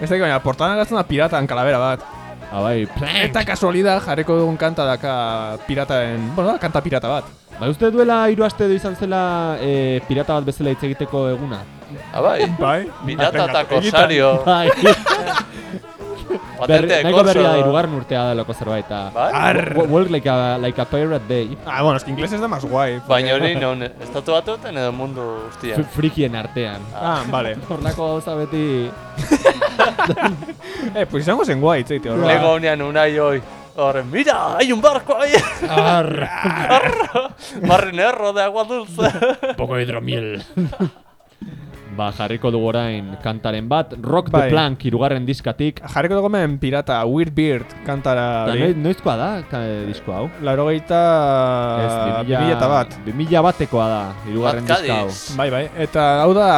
[SPEAKER 2] Ez da, baina portadan gazten da piratan kalabera bat.
[SPEAKER 3] Ah, bai, Plank.
[SPEAKER 2] Eta kasualidad jarriko dugun kanta daka pirataen... Bueno, da, kanta pirata bat.
[SPEAKER 3] Ba, uste duela hiru aste edo izan zela eh, pirata bat bezala hitz egiteko eguna?
[SPEAKER 1] Abai.
[SPEAKER 2] Bai?
[SPEAKER 1] Pirata eta korsario.
[SPEAKER 3] Bai,
[SPEAKER 1] Patente de
[SPEAKER 3] nahiko berria da irugarren urtea delako zerbait, eta...
[SPEAKER 1] Bai?
[SPEAKER 3] Walk like a, like a pirate day.
[SPEAKER 2] Ah, bueno, es que inglés es da más guay.
[SPEAKER 1] Baina hori non, estatu batuetan edo mundu guztian.
[SPEAKER 3] F- Frikien artean.
[SPEAKER 2] Ah, vale.
[SPEAKER 3] Horlako gauza beti...
[SPEAKER 2] Eh, pues izango zen guay, tzeite horrela.
[SPEAKER 1] Lego unean unai hoi. Horre, mira, hay un barco ahí.
[SPEAKER 3] Arr,
[SPEAKER 1] Marinero de agua dulce.
[SPEAKER 3] poco hidromiel. Ba, jarriko dugu orain kantaren bat, Rock
[SPEAKER 2] Bai.
[SPEAKER 3] the Plank irugarren diskatik.
[SPEAKER 2] Jarriko dugu hemen pirata, Weird Beard kantara
[SPEAKER 3] Da,
[SPEAKER 2] hori.
[SPEAKER 3] noi, noizkoa da, ka, disko hau?
[SPEAKER 2] Laurogeita...
[SPEAKER 3] Ez,
[SPEAKER 2] 2000 eta bat.
[SPEAKER 3] 2000 batekoa da, irugarren diska hau.
[SPEAKER 2] Bai, bai. Eta hau da...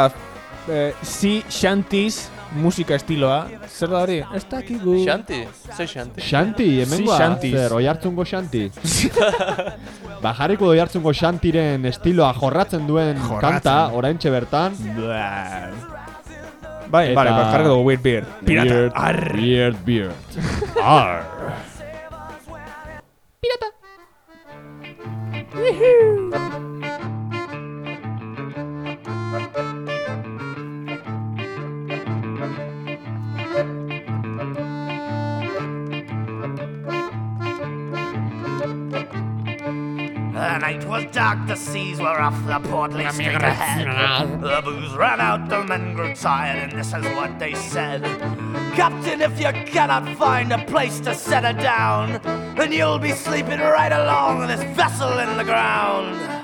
[SPEAKER 2] Eh, sea Shanties musika estiloa. Zer da hori? Ez dakigu.
[SPEAKER 1] Shanti? Ze Shanti?
[SPEAKER 3] Shanti, hemengoa,
[SPEAKER 2] Si,
[SPEAKER 3] zer, oi hartzungo Shanti. ba, jarriko doi hartzungo Shantiren estiloa jorratzen duen
[SPEAKER 2] Jorratzen.
[SPEAKER 3] kanta, oraintxe bertan.
[SPEAKER 2] Bai,
[SPEAKER 3] Eta-
[SPEAKER 2] vale, pues jarriko dugu Weird Beard. Pirata.
[SPEAKER 3] Weird,
[SPEAKER 2] Arr.
[SPEAKER 3] Weird Beard. Arr.
[SPEAKER 5] The night was dark, the seas were off the portly street ahead. The booze ran out, the men grew tired, and this is what they said. Captain, if you cannot find a place to set her down, then you'll be sleeping right along this vessel in the ground.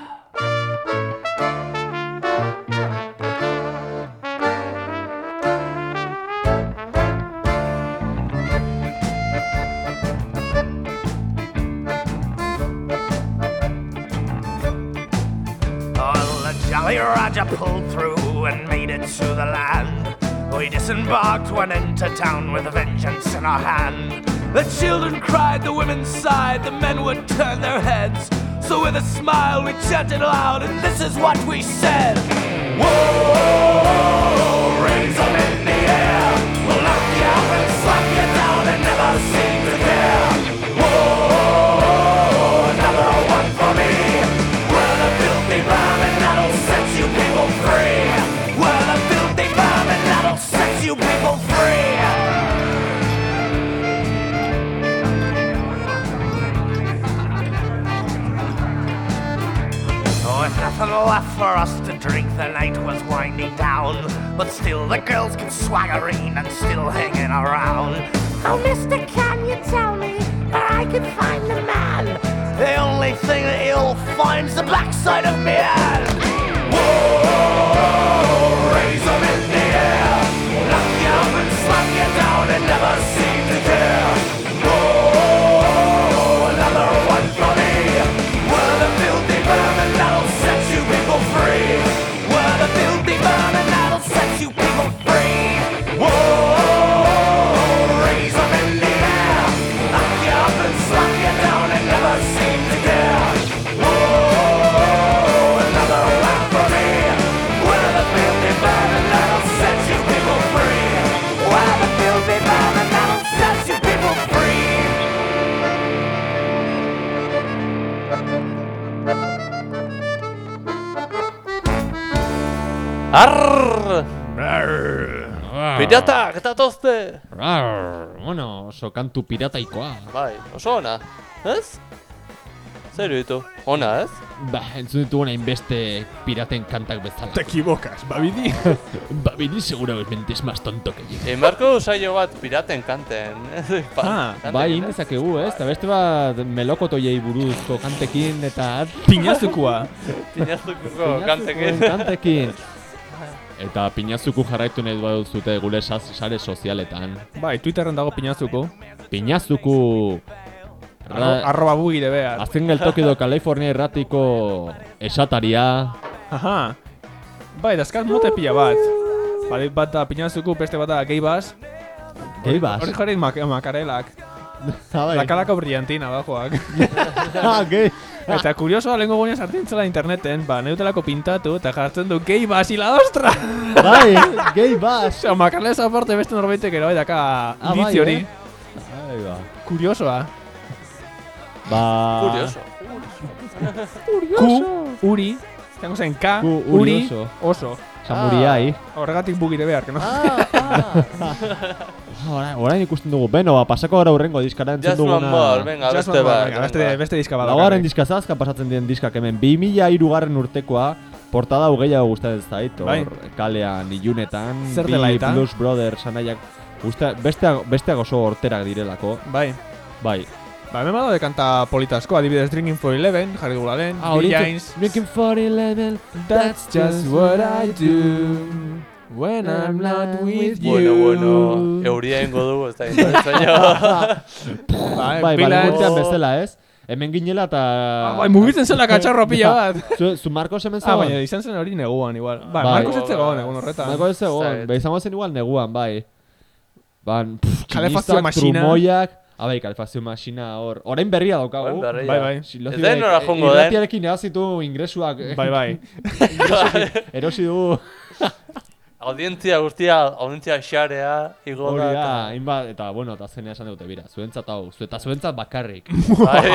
[SPEAKER 5] Pulled through and made it to the land. We disembarked, went into town with a vengeance in our hand.
[SPEAKER 4] The children cried, the women sighed, the men would turn their heads. So with a smile we chanted loud, and this is what we said. Whoa,
[SPEAKER 5] left for us to drink, the night was winding down. But still, the girls kept swaggering and still hanging around. Oh, mister, can you tell me where I can find the man? The only thing that he'll find's the backside of me hand.
[SPEAKER 4] Whoa,
[SPEAKER 1] Piratak, eta tozte!
[SPEAKER 3] Rar, bueno, oso kantu pirataikoa.
[SPEAKER 1] Bai, oso ona, ez? Zer ditu? Ona, ez?
[SPEAKER 3] Ba, entzun ditugu nahin beste piraten kantak bezala.
[SPEAKER 2] Te equivocas, babidi.
[SPEAKER 3] Ba, bini seguramente es más tonto que yo.
[SPEAKER 1] Beharko saio bat piraten kanten.
[SPEAKER 2] Ah,
[SPEAKER 3] Bai,
[SPEAKER 1] ez?
[SPEAKER 3] egin dezakegu, ez? Eta beste bat melokotoiei buruzko kantekin eta...
[SPEAKER 2] Piñazukua.
[SPEAKER 1] Pinazuko kantekin.
[SPEAKER 3] kantekin. Eta pinazuku jarraitu nahi baduzute gure sare sozialetan.
[SPEAKER 2] Bai, Twitterren dago piñazuku.
[SPEAKER 3] Pinazuku...
[SPEAKER 2] Arro, arroba bugi de behar.
[SPEAKER 3] Azken geltoki do California erratiko esataria.
[SPEAKER 2] Aha. Bai, dazkat mote pila bat. Bale, bat da piñazuku, beste bat da geibaz.
[SPEAKER 3] Geibaz?
[SPEAKER 2] Hori jarri mak makarelak.
[SPEAKER 3] Ah, bai.
[SPEAKER 2] Lakalako brillantina bajoak.
[SPEAKER 3] Ah, gei.
[SPEAKER 2] eta kuriosoa lehenko gunean sartzen zela interneten, ba, neutelako pintatu eta jartzen du geibaz y la ostra!
[SPEAKER 3] Bai, geibaz.
[SPEAKER 2] Osea, makarela aparte beste norbaitek ere bai daka
[SPEAKER 3] Ah, bai,
[SPEAKER 2] iritzi hori.
[SPEAKER 3] eh? Ahí va.
[SPEAKER 2] Kuriosoa.
[SPEAKER 3] Ba...
[SPEAKER 1] Curioso.
[SPEAKER 2] Ku, uri, zango zen K,
[SPEAKER 3] Ku, uri, oso. Samuriai.
[SPEAKER 2] Horregatik bugire behar, que no?
[SPEAKER 1] Ah, ah.
[SPEAKER 3] Orain, orain ikusten dugu. Beno, ba, pasako gara urrengo diskara entzun
[SPEAKER 1] Just one
[SPEAKER 3] duguna.
[SPEAKER 1] more, venga,
[SPEAKER 2] Just
[SPEAKER 1] beste bat.
[SPEAKER 2] venga, beste, beste diska bat.
[SPEAKER 3] Laugarren diskazazka pasatzen diren diskak hemen 2003 garren urtekoa portada hau gehiago gustatzen zait, hor
[SPEAKER 2] Bai.
[SPEAKER 3] kalean ilunetan,
[SPEAKER 2] Zer dela eta?
[SPEAKER 3] Blues Brothers anaiak uste, besteak, besteak oso horterak direlako,
[SPEAKER 2] Bai,
[SPEAKER 3] bai.
[SPEAKER 2] Ba, hemen badaude kanta politasko, adibidez Drinking for Eleven, jarri dugu lehen,
[SPEAKER 3] Ah. Drinking for 11, that's just what I do.
[SPEAKER 2] When I'm not with you.
[SPEAKER 4] Bueno, bueno, euria ingo dugu, ez da ingo
[SPEAKER 2] Bai,
[SPEAKER 3] Bai, urtean bezala, ez? Hemen ginela eta...
[SPEAKER 2] Ah, Bai, mugitzen zela katxarro pila bat.
[SPEAKER 3] Zu, zu Marcos hemen
[SPEAKER 2] Ah,
[SPEAKER 3] zegoen?
[SPEAKER 2] baina izan zen hori neguan, igual. Ba,
[SPEAKER 3] Bai.
[SPEAKER 2] Marcos ez zegoen egun horretan.
[SPEAKER 3] Marcos ez zegoen, be izango zen igual neguan, bai. Ban, pff,
[SPEAKER 2] Kalefazio masina.
[SPEAKER 3] trumoiak... Ah, bai, kalefazio masina hor. Orain berria daukagu.
[SPEAKER 4] Orain berria.
[SPEAKER 2] Bai, bai.
[SPEAKER 3] Silozi
[SPEAKER 4] Ez
[SPEAKER 3] baik,
[SPEAKER 4] nora
[SPEAKER 3] eh,
[SPEAKER 4] jongo den.
[SPEAKER 3] Irratiarekin ehazitu ingresuak. eh,
[SPEAKER 2] Bai, bai.
[SPEAKER 3] Erosi dugu.
[SPEAKER 4] Audientzia guztia, audientzia xarea, igo
[SPEAKER 3] Hori
[SPEAKER 4] da.
[SPEAKER 3] da,
[SPEAKER 4] eta-
[SPEAKER 3] hainbat, eta bueno, eta zenea esan dute, bira, zuentzat hau, zu eta zuentzat bakarrik.
[SPEAKER 4] Bai.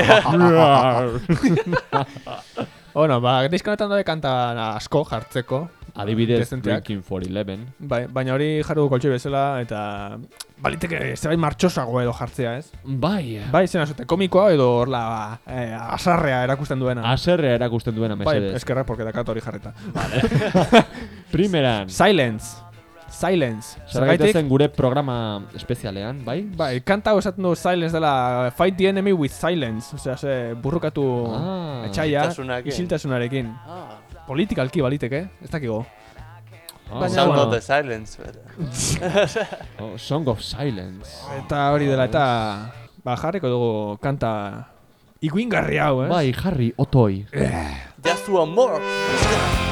[SPEAKER 2] Bueno, ba, diskonetan daude kanta asko jartzeko.
[SPEAKER 3] Adibidez. Drinking for Eleven.
[SPEAKER 2] Bai, baina hori jarri dugu koltxoi bezala, eta... Baliteke zerbait martxosago edo jartzea, ez?
[SPEAKER 3] Bai,
[SPEAKER 2] Bai, zena zute, komikoa edo horla eh, asarrea erakusten duena.
[SPEAKER 3] aserrea erakusten duena
[SPEAKER 2] bai,
[SPEAKER 3] mesedez.
[SPEAKER 2] eskerrak, porque dakat hori jarreta.
[SPEAKER 3] Primeran,
[SPEAKER 2] Silence. Silence.
[SPEAKER 3] zergaitek zen gure programa espezialean, bai?
[SPEAKER 2] Bai, kanta esaten du Silence dela Fight the enemy with silence. Osea, ze burrukatu
[SPEAKER 3] Ah,
[SPEAKER 2] etxaia
[SPEAKER 4] isiltasunarekin. Ah,
[SPEAKER 2] Politikalki baliteke, ez dakigo.
[SPEAKER 3] Ah,
[SPEAKER 2] Baina,
[SPEAKER 4] Sound
[SPEAKER 2] bueno.
[SPEAKER 4] of the silence.
[SPEAKER 3] oh, Song of Silence.
[SPEAKER 2] Eta hori dela, eta ba, jarriko dugu kanta ikuingarri hau, ez?
[SPEAKER 3] Bai, Harry, otoi.
[SPEAKER 4] Just one more.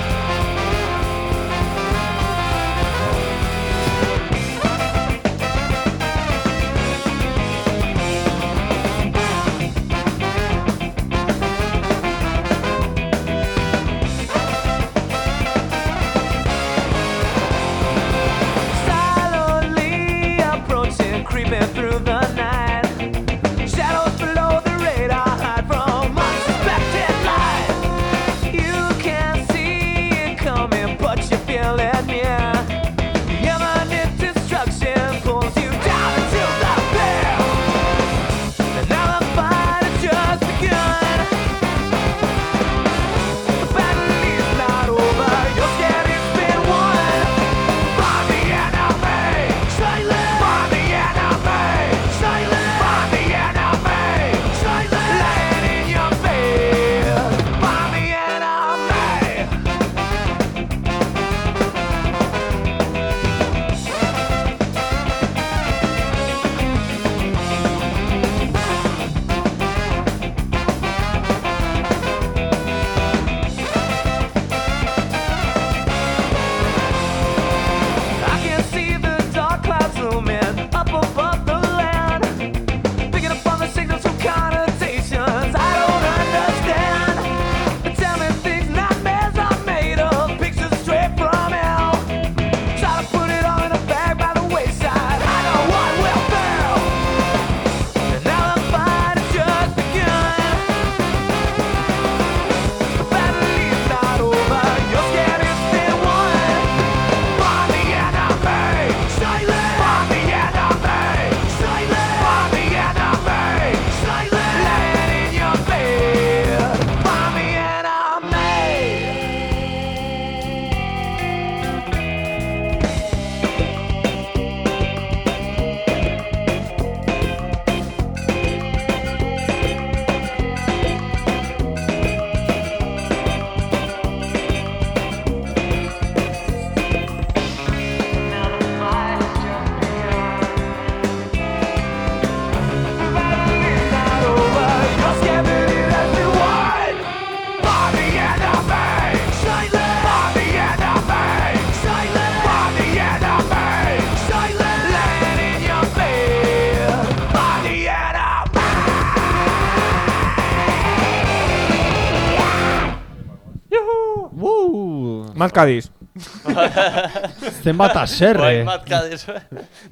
[SPEAKER 2] Cadiz.
[SPEAKER 3] Zenbat
[SPEAKER 4] Bai,
[SPEAKER 3] aserre!
[SPEAKER 4] Matt Cadiz.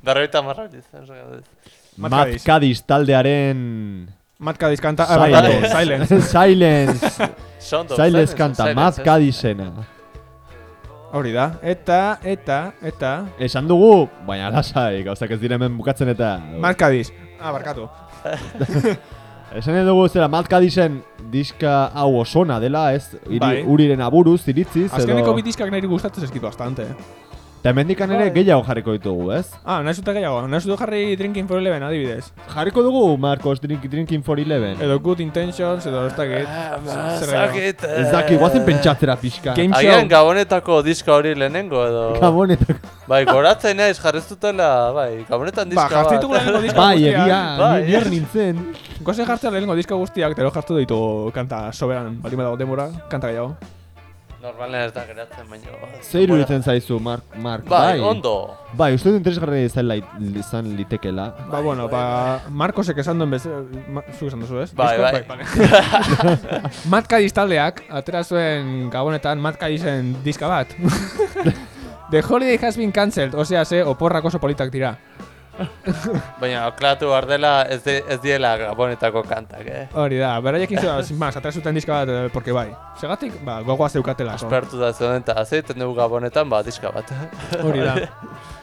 [SPEAKER 4] Berroita marra izan.
[SPEAKER 2] Matt
[SPEAKER 3] Matt
[SPEAKER 2] Cadiz.
[SPEAKER 3] Cadiz taldearen...
[SPEAKER 2] Matt Cadiz kanta... Ah, barkatu, Silence.
[SPEAKER 3] Silence. Silence kanta,
[SPEAKER 4] silence,
[SPEAKER 3] Matt
[SPEAKER 4] ez?
[SPEAKER 3] Cadizena.
[SPEAKER 2] Hori da. Eta, eta, eta...
[SPEAKER 3] Esan dugu, baina lasai, gauzak ez dira hemen bukatzen eta...
[SPEAKER 2] Matt Cadiz. Ah, barkatu.
[SPEAKER 3] Esan dugu zera Matt Cadizen diska hau osona dela, ez? Iri,
[SPEAKER 2] Bai.
[SPEAKER 3] Uriren aburuz, iritziz, edo...
[SPEAKER 2] Azkeneko bi diskak niri gustatzen eskitu bastante.
[SPEAKER 3] Eta hemendikan ere gehiago jarriko ditugu, ez?
[SPEAKER 2] Ah, nahi zute gehiago. Nahi zute jarri Drinking for Eleven, adibidez.
[SPEAKER 3] Jarriko dugu, Marcos, drink, Drinking for Eleven.
[SPEAKER 2] Edo Good Intentions, edo ez dakit. Zer gehiago.
[SPEAKER 1] Zakit,
[SPEAKER 3] Ez daki, guazen pentsatzera pixka.
[SPEAKER 2] Game
[SPEAKER 1] Agian
[SPEAKER 2] Show.
[SPEAKER 1] gabonetako diska hori lehenengo edo...
[SPEAKER 3] Gabonetak.
[SPEAKER 1] Bai, goratzen naiz jarreztutela, bai, gabonetan
[SPEAKER 2] Ba,
[SPEAKER 1] diska
[SPEAKER 2] jartzitugu
[SPEAKER 1] bat.
[SPEAKER 2] lehenengo diska
[SPEAKER 3] Bai,
[SPEAKER 2] guztiak.
[SPEAKER 3] egia,
[SPEAKER 1] Bai,
[SPEAKER 3] ni nier nintzen.
[SPEAKER 2] Goze jartzea lehenengo diska guztiak, tero jartu ditugu kanta soberan, bali badago demora, kanta gehiago.
[SPEAKER 1] Normalen ez da geratzen, baino...
[SPEAKER 3] Zer iruditzen zaizu, Mark? Mark?
[SPEAKER 1] Bai, ondo.
[SPEAKER 3] Bai, uste dut interesgarri izan, izan litekela.
[SPEAKER 2] Ba, bueno, ba, Marcosek esan duen bezala, ma, zu esan duzu, ez?
[SPEAKER 1] Bai,
[SPEAKER 2] Disko?
[SPEAKER 1] bai.
[SPEAKER 2] Cadiz taldeak, atera zuen gabonetan Matt Cadizen diska bat. The holiday has been cancelled, osea, ze, oporrak oso politak dira.
[SPEAKER 1] Baina, oklatu behar dela ez, de, ez diela gabonetako kantak, eh?
[SPEAKER 2] Hori da, beraiekin zua, sin más, atera zuten diska bat, eh, porque bai. Segatik, ba, gogoa zeukatelako.
[SPEAKER 1] Aspertu da zeuden eta azeiten dugu gabonetan, ba, diska bat.
[SPEAKER 2] Hori da.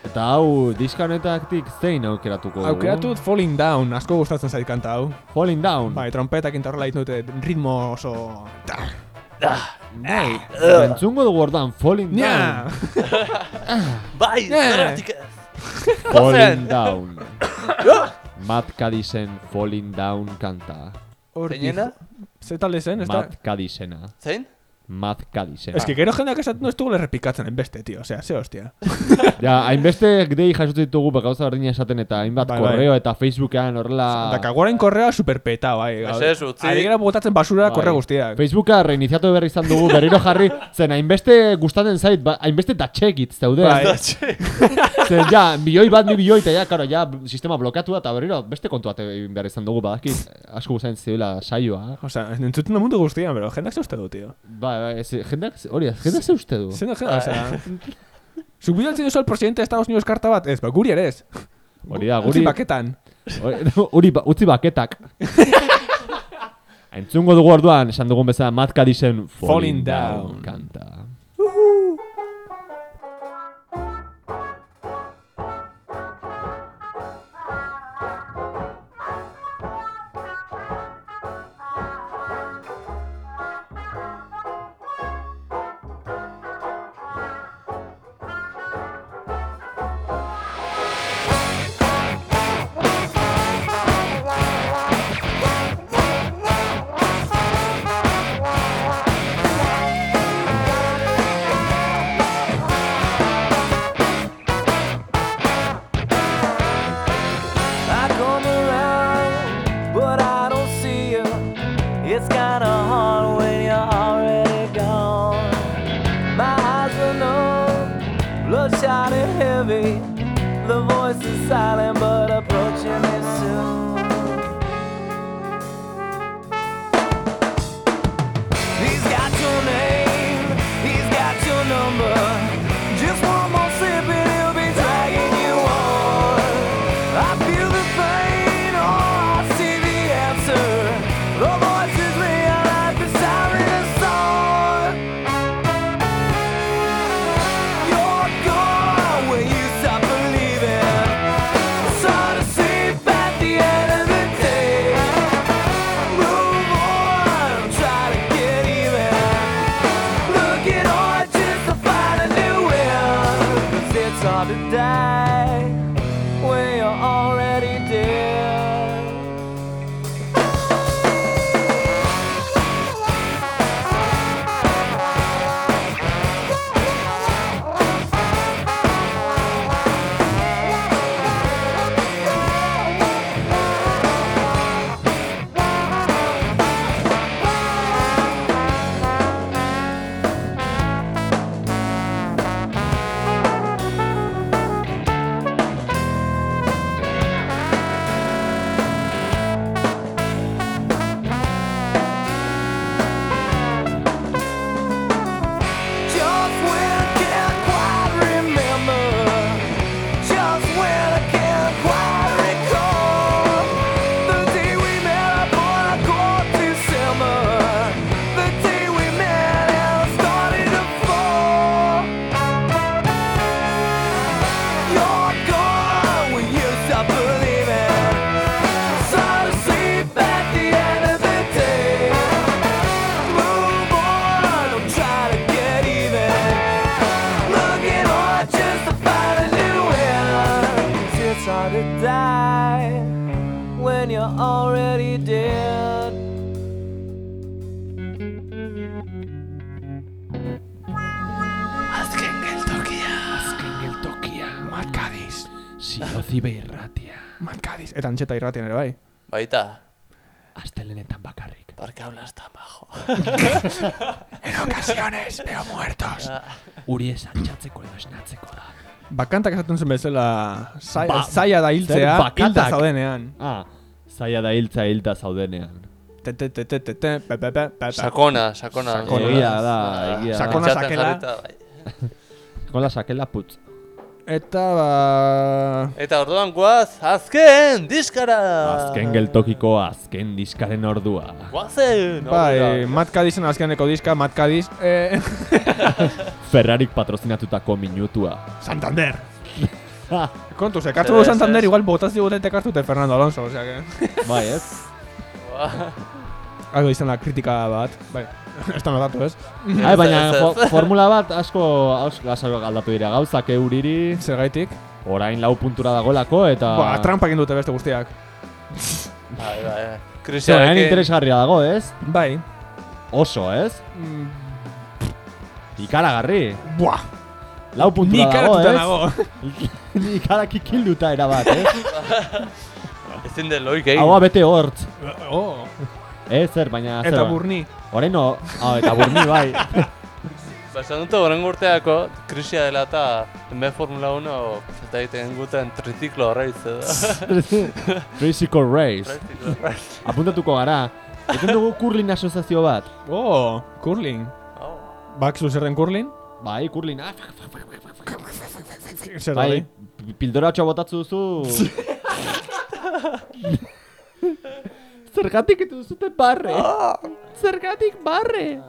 [SPEAKER 3] Eta hau, diska honetatik zein aukeratuko dugu?
[SPEAKER 2] Aukeratut Falling Down, asko gustatzen zait kanta hau.
[SPEAKER 3] Falling Down.
[SPEAKER 2] Bai, trompetak intarrola dute ritmo oso... Da.
[SPEAKER 3] Bai. Entzungo dugu ordan, Falling! Down.
[SPEAKER 1] bai, zergatik ez.
[SPEAKER 3] Falling Down. Matt Cadisen Falling Down kanta.
[SPEAKER 1] Zeinena?
[SPEAKER 2] Ze talde zen, ez da?
[SPEAKER 3] Matt Cadisena.
[SPEAKER 1] Zein?
[SPEAKER 3] Matt Cadisen.
[SPEAKER 2] Ez que gero jendeak esaten ez dugu lerrepikatzen enbeste, tio. Osea, ze hostia.
[SPEAKER 3] Ja, hainbeste dei jasotze ditugu ba, gauza berdina esaten eta hainbat
[SPEAKER 2] Bai, bai.
[SPEAKER 3] korreo eta Facebookean horrela...
[SPEAKER 2] Da kagorain korrea superpeta, bai.
[SPEAKER 1] Ez ez, utzi.
[SPEAKER 2] Ari gara botatzen basura
[SPEAKER 3] Bai.
[SPEAKER 2] korre guztiak.
[SPEAKER 3] Facebooka reiniziatu berri izan dugu, berriro jarri, zen hainbeste gustatzen zait, ba, hainbeste datxekit zeude.
[SPEAKER 2] Bai.
[SPEAKER 3] Zen, ja, milioi bat, mi milioi, eta ja, karo, ja, sistema blokeatu da, eta berriro beste kontu bat egin behar izan dugu, badakit, asko guzain zioela saioa.
[SPEAKER 2] Osea, entzuten da mundu guztian, pero jendak ze uste du, tio.
[SPEAKER 3] Ba, ba, ez, jendeak, hori, jendeak ze uste du.
[SPEAKER 2] Zen da jenda, osea... Zuk bidaltzen duzu el presidente de Estados Unidos karta bat? Ez, ba, guri ere ez.
[SPEAKER 3] Hori da,
[SPEAKER 2] Utzi
[SPEAKER 3] guri,
[SPEAKER 2] paketan.
[SPEAKER 3] hori, hori ba- utzi baketak. Entzungo dugu orduan, esan dugun bezala, Matt Cadisen
[SPEAKER 2] Falling Down.
[SPEAKER 3] kanta.
[SPEAKER 2] Matkadiz. Eta irratien ere bai.
[SPEAKER 1] Baita,
[SPEAKER 3] Astelenetan bakarrik.
[SPEAKER 1] porque hablas tan bajo.
[SPEAKER 2] En ocasiones veo muertos.
[SPEAKER 3] Uri esantxatzeko edo esnatzeko da.
[SPEAKER 2] Bakantak esaten zen bezala zai-
[SPEAKER 3] Ba-
[SPEAKER 2] zaila da hiltzea, hilta zaudenean.
[SPEAKER 3] Ah, zaila da hiltza hilta zaudenean.
[SPEAKER 2] Te, te, te, te, te, te, pe, pe, pe, pe, pe.
[SPEAKER 1] Sakona, sakona.
[SPEAKER 2] Sakona.
[SPEAKER 3] Egia da, egia da.
[SPEAKER 2] Sakona sakela.
[SPEAKER 1] jarrita, bai.
[SPEAKER 3] Sakela putz.
[SPEAKER 2] Eta ba...
[SPEAKER 1] Eta orduan guaz, azken diskara!
[SPEAKER 3] Azken geltokiko azken diskaren ordua.
[SPEAKER 1] Guazen!
[SPEAKER 2] Bai, Matkadizen azkeneko diska, Matkadiz. Eh,
[SPEAKER 3] Ferrarik patrozinatutako minutua.
[SPEAKER 2] Santander. Kontu, se kartu du Santander, igual botaz digute eta kartute Fernando Alonso, osea que...
[SPEAKER 3] bai, ez?
[SPEAKER 2] Algo izan da kritika bat, bai. Ez da notatu, ez?
[SPEAKER 3] Ai, baina fo- formula bat asko, asko, asko aldatu dira gauzak euriri,
[SPEAKER 2] Zer gaitik?
[SPEAKER 3] orain lau puntura dagoelako eta...
[SPEAKER 2] Ba, trampak egin dute beste guztiak.
[SPEAKER 1] Bai, bai, bai.
[SPEAKER 3] Zerain
[SPEAKER 1] Krisiarekin,
[SPEAKER 3] interesgarria dago, ez?
[SPEAKER 2] Bai.
[SPEAKER 3] Oso, ez?
[SPEAKER 2] Mm,
[SPEAKER 3] Ikaragarri.
[SPEAKER 2] Buah,
[SPEAKER 3] Lau
[SPEAKER 2] ni
[SPEAKER 3] puntura dago, ez?
[SPEAKER 2] nago.
[SPEAKER 3] Ikarak ikilduta erabat, ez?
[SPEAKER 1] ezin de loik egin.
[SPEAKER 3] Haua bete hortz.
[SPEAKER 2] oh,
[SPEAKER 3] Ez, zer, baina... zer
[SPEAKER 2] eta
[SPEAKER 3] ba-
[SPEAKER 2] burni.
[SPEAKER 3] Orain no... Ah, eta burni, bai.
[SPEAKER 1] Ba, esan dute horren urteako krisia dela eta hemen Formula 1 eta egiten guten triziklo horreiz edo.
[SPEAKER 3] Tricycle Race. Apuntatuko gara. Egiten dugu kurlin asoziazio bat.
[SPEAKER 2] Oh, curling.
[SPEAKER 1] Oh.
[SPEAKER 2] Bakzu zer den curling?
[SPEAKER 3] Bai, kurlin. Ah,
[SPEAKER 2] Zer
[SPEAKER 3] bai,
[SPEAKER 2] hori?
[SPEAKER 3] pildoratxo botatzu duzu. Zergatik itu duzute barre. Zergatik barre.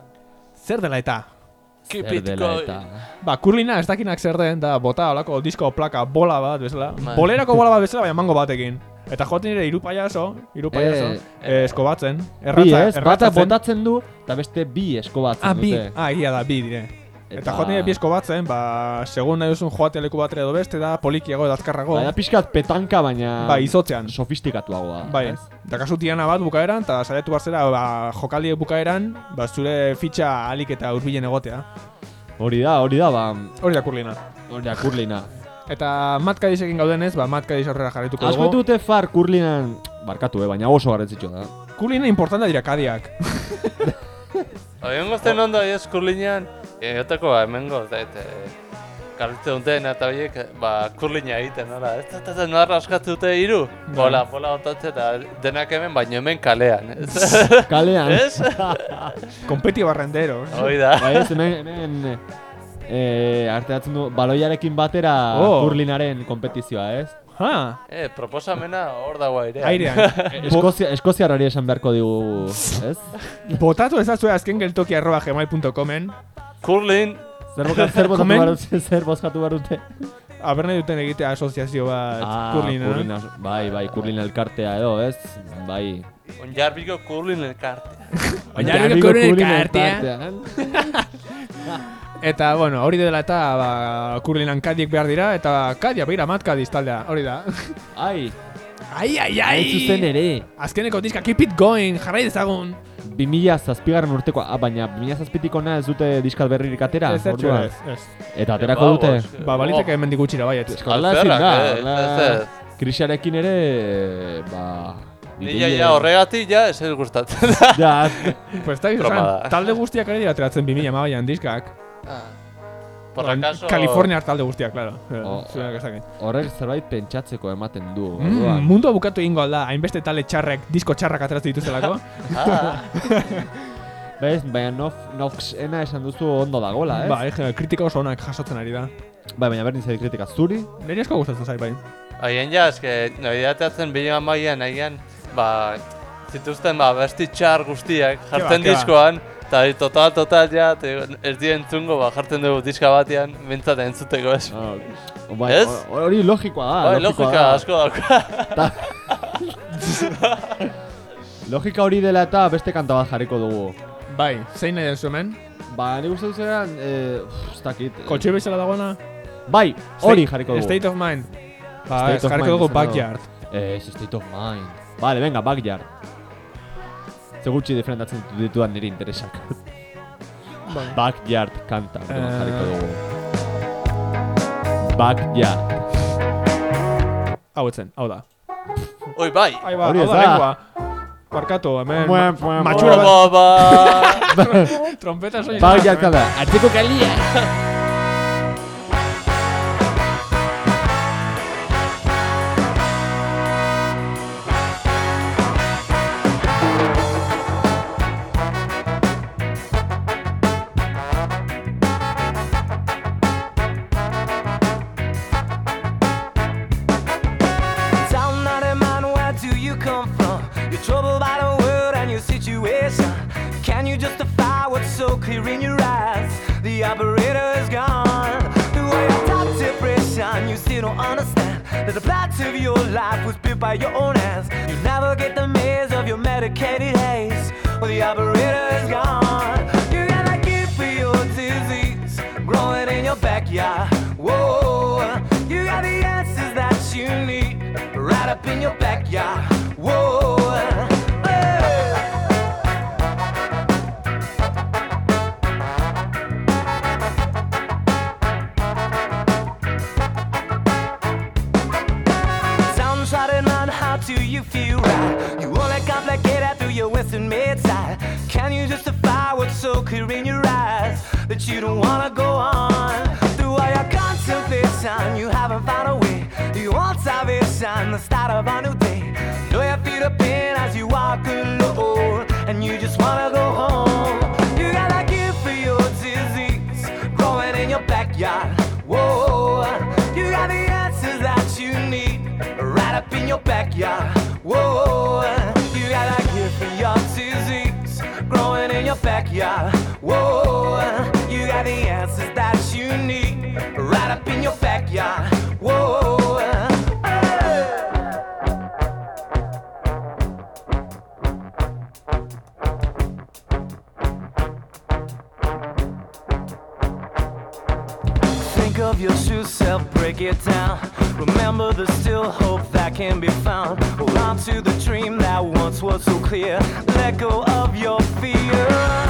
[SPEAKER 2] Zer dela eta?
[SPEAKER 3] Zer dela eta.
[SPEAKER 2] Ba, kurlina ez dakinak zer den, da bota olako disko plaka bola bat bezala.
[SPEAKER 1] Bai.
[SPEAKER 2] Bolerako bola bat bezala, baina mango batekin. Eta joaten nire iru payaso, iru payaso,
[SPEAKER 3] Eh,
[SPEAKER 2] eh, eskobatzen.
[SPEAKER 3] Bi
[SPEAKER 2] Erratza,
[SPEAKER 3] ez, bata botatzen du, eta beste bi eskobatzen
[SPEAKER 2] Ah, bi,
[SPEAKER 3] dute.
[SPEAKER 2] ah, egia da, bi dire. Eta joaten nire bi eskobatzen, ba, segun nahi duzun joate leku batera edo beste da, polikiago edo azkarrago.
[SPEAKER 3] Baina pixkat petanka, baina...
[SPEAKER 2] Ba, izotzean.
[SPEAKER 3] Sofistikatuagoa.
[SPEAKER 2] Bai,
[SPEAKER 3] ez?
[SPEAKER 2] eta kasu tiana bat bukaeran, eta saiatu barzera, ba, jokaldiek bukaeran, ba, zure fitxa alik eta urbilen egotea.
[SPEAKER 3] Hori da, hori da, ba...
[SPEAKER 2] Hori da kurlina.
[SPEAKER 3] Hori da, kurlina.
[SPEAKER 2] Eta Matkadizekin gaudenez, ba, Matkadiz aurrera jarrituko dugu.
[SPEAKER 3] dute far kurlinan... Barkatu, eh, baina oso garrantzitsua da.
[SPEAKER 2] Kurlina importanta dira kadiak.
[SPEAKER 1] Oion gozten ondo ez kurlinean, egoteko ba, hemen goz, da, eta karritze duten eta horiek, ba, kurlina egiten, nola, ez da, ez da, nola raskatze dute hiru, bola, bola otatzen eta denak hemen, baino hemen kalean, ez?
[SPEAKER 3] Kalean.
[SPEAKER 1] ez?
[SPEAKER 2] Kompeti barrenderos.
[SPEAKER 1] Hoi da.
[SPEAKER 3] Bai ez, hemen, hemen eh, arteatzen du, baloiarekin batera
[SPEAKER 2] Oh.
[SPEAKER 3] kurlinaren kompetizioa, ez?
[SPEAKER 2] Ha,
[SPEAKER 1] Eh, proposamena hor dago airean.
[SPEAKER 2] airean. Bo,
[SPEAKER 3] Eskozia, Eskoziarrari esan beharko digu, ez?
[SPEAKER 2] botatu ezazue azken geltoki arroba gmail.comen.
[SPEAKER 1] Kurlin,
[SPEAKER 3] Zer, boka, zer bozkatu behar dute, zer bozkatu behar dute?
[SPEAKER 2] Aber nahi duten egitea asoziazio bat kurlina.
[SPEAKER 3] kurlina, bai, bai, kurlin elkartea edo, ez? Bai.
[SPEAKER 1] onjarbiko kurlin elkartea.
[SPEAKER 2] Oinarriko kurlin elkartea. Eta, bueno, hori dela eta ba, kurlinan kadiek behar dira, eta kadia behira matkadiz taldea, hori da.
[SPEAKER 3] Ai,
[SPEAKER 2] ai, ai,
[SPEAKER 3] hain zuzen ere.
[SPEAKER 2] Azkeneko diska, keep it going, jarrai dezagun.
[SPEAKER 3] 2000 zazpigarren urteko, ah, baina 2000 zazpitik ona ez dute diskat berririk atera,
[SPEAKER 2] Ez, ez,
[SPEAKER 3] orduan.
[SPEAKER 2] ez, ez.
[SPEAKER 3] Eta aterako dute.
[SPEAKER 2] Ba, balitzeke hemen gutxira baiet.
[SPEAKER 3] Eskola ezin
[SPEAKER 1] Alferrak,
[SPEAKER 3] da,
[SPEAKER 1] eh,
[SPEAKER 3] hola,
[SPEAKER 1] ez, ez.
[SPEAKER 3] krisiarekin ere, ba...
[SPEAKER 1] Ni ja, ja, horregatik ja, ez ez gustatzen.
[SPEAKER 3] Ja,
[SPEAKER 2] Pues
[SPEAKER 1] da.
[SPEAKER 2] talde guztiak ari dira ateratzen 2000 amabaian diskak.
[SPEAKER 1] Ah. Por acaso...
[SPEAKER 2] California talde guztiak, claro.
[SPEAKER 3] Oh.
[SPEAKER 2] Zuenak ez dakit.
[SPEAKER 3] horrek zerbait pentsatzeko ematen du.
[SPEAKER 2] Mm,
[SPEAKER 3] orduan.
[SPEAKER 2] mundua bukatu egingo alda, hainbeste talde txarrek, disko txarrak ateratzen dituztelako.
[SPEAKER 1] Ah,
[SPEAKER 3] Bez, baina nof, Noxena esan duzu ondo dagola, ez?
[SPEAKER 2] Ba, eh, kritika oso onak jasotzen ari da.
[SPEAKER 3] Bai, baina berdin zait kritika zuri.
[SPEAKER 2] Neri asko gustatzen zait, bai.
[SPEAKER 1] Haien ja, eske, nabidateatzen bine amaian, haien, ba, zituzten, ba, besti txar guztiak jartzen
[SPEAKER 2] ba, ke ba.
[SPEAKER 1] Eta hi, total, total, ja, te, ez di entzungo, ba, jartzen dugu diska batean, bintzat entzuteko ez.
[SPEAKER 3] Ah, bai,
[SPEAKER 1] Ez?
[SPEAKER 3] hor- Hori logikoa da.
[SPEAKER 1] Bai,
[SPEAKER 3] logikoa
[SPEAKER 1] logika
[SPEAKER 3] da.
[SPEAKER 1] asko dauka.
[SPEAKER 3] Logika hori dela eta beste kanta bat jarriko dugu.
[SPEAKER 2] Bai, zein nahi duzu hemen?
[SPEAKER 3] Ba, ni uste duzean, eh, ez dakit. eh,
[SPEAKER 2] Kotxe bezala dagoena?
[SPEAKER 3] Bai, hori jarriko dugu.
[SPEAKER 2] State of Mind. Ba,
[SPEAKER 3] State
[SPEAKER 2] ez
[SPEAKER 3] of
[SPEAKER 2] jarriko
[SPEAKER 3] Mind
[SPEAKER 2] dugu. Backyard.
[SPEAKER 3] Eh, ez state of mind. Vale, venga, backyard. Ze gutxi diferentatzen ditudan nire interesak.
[SPEAKER 2] Bai.
[SPEAKER 3] Backyard kanta,
[SPEAKER 2] Eh.
[SPEAKER 3] jarriko dugu. Backyard.
[SPEAKER 2] Hau etzen, hau da.
[SPEAKER 1] Oi, bai.
[SPEAKER 2] Ai ba, hau da lengua. Barkatu, hemen ma-
[SPEAKER 3] mua,
[SPEAKER 2] matxura
[SPEAKER 1] Ba,
[SPEAKER 2] bat,
[SPEAKER 1] ba.
[SPEAKER 2] trompeta soin.
[SPEAKER 3] Ba, jarka da, atzeko kalia.
[SPEAKER 4] in your backyard. Whoa, you got a gift for your disease growing in your backyard. Whoa, you got the answers that you need right up in your backyard. Whoa. Think of your true self, break it down. Remember there's still hope that can be found. Hold on to the dream that once was so clear. Let go of your fear.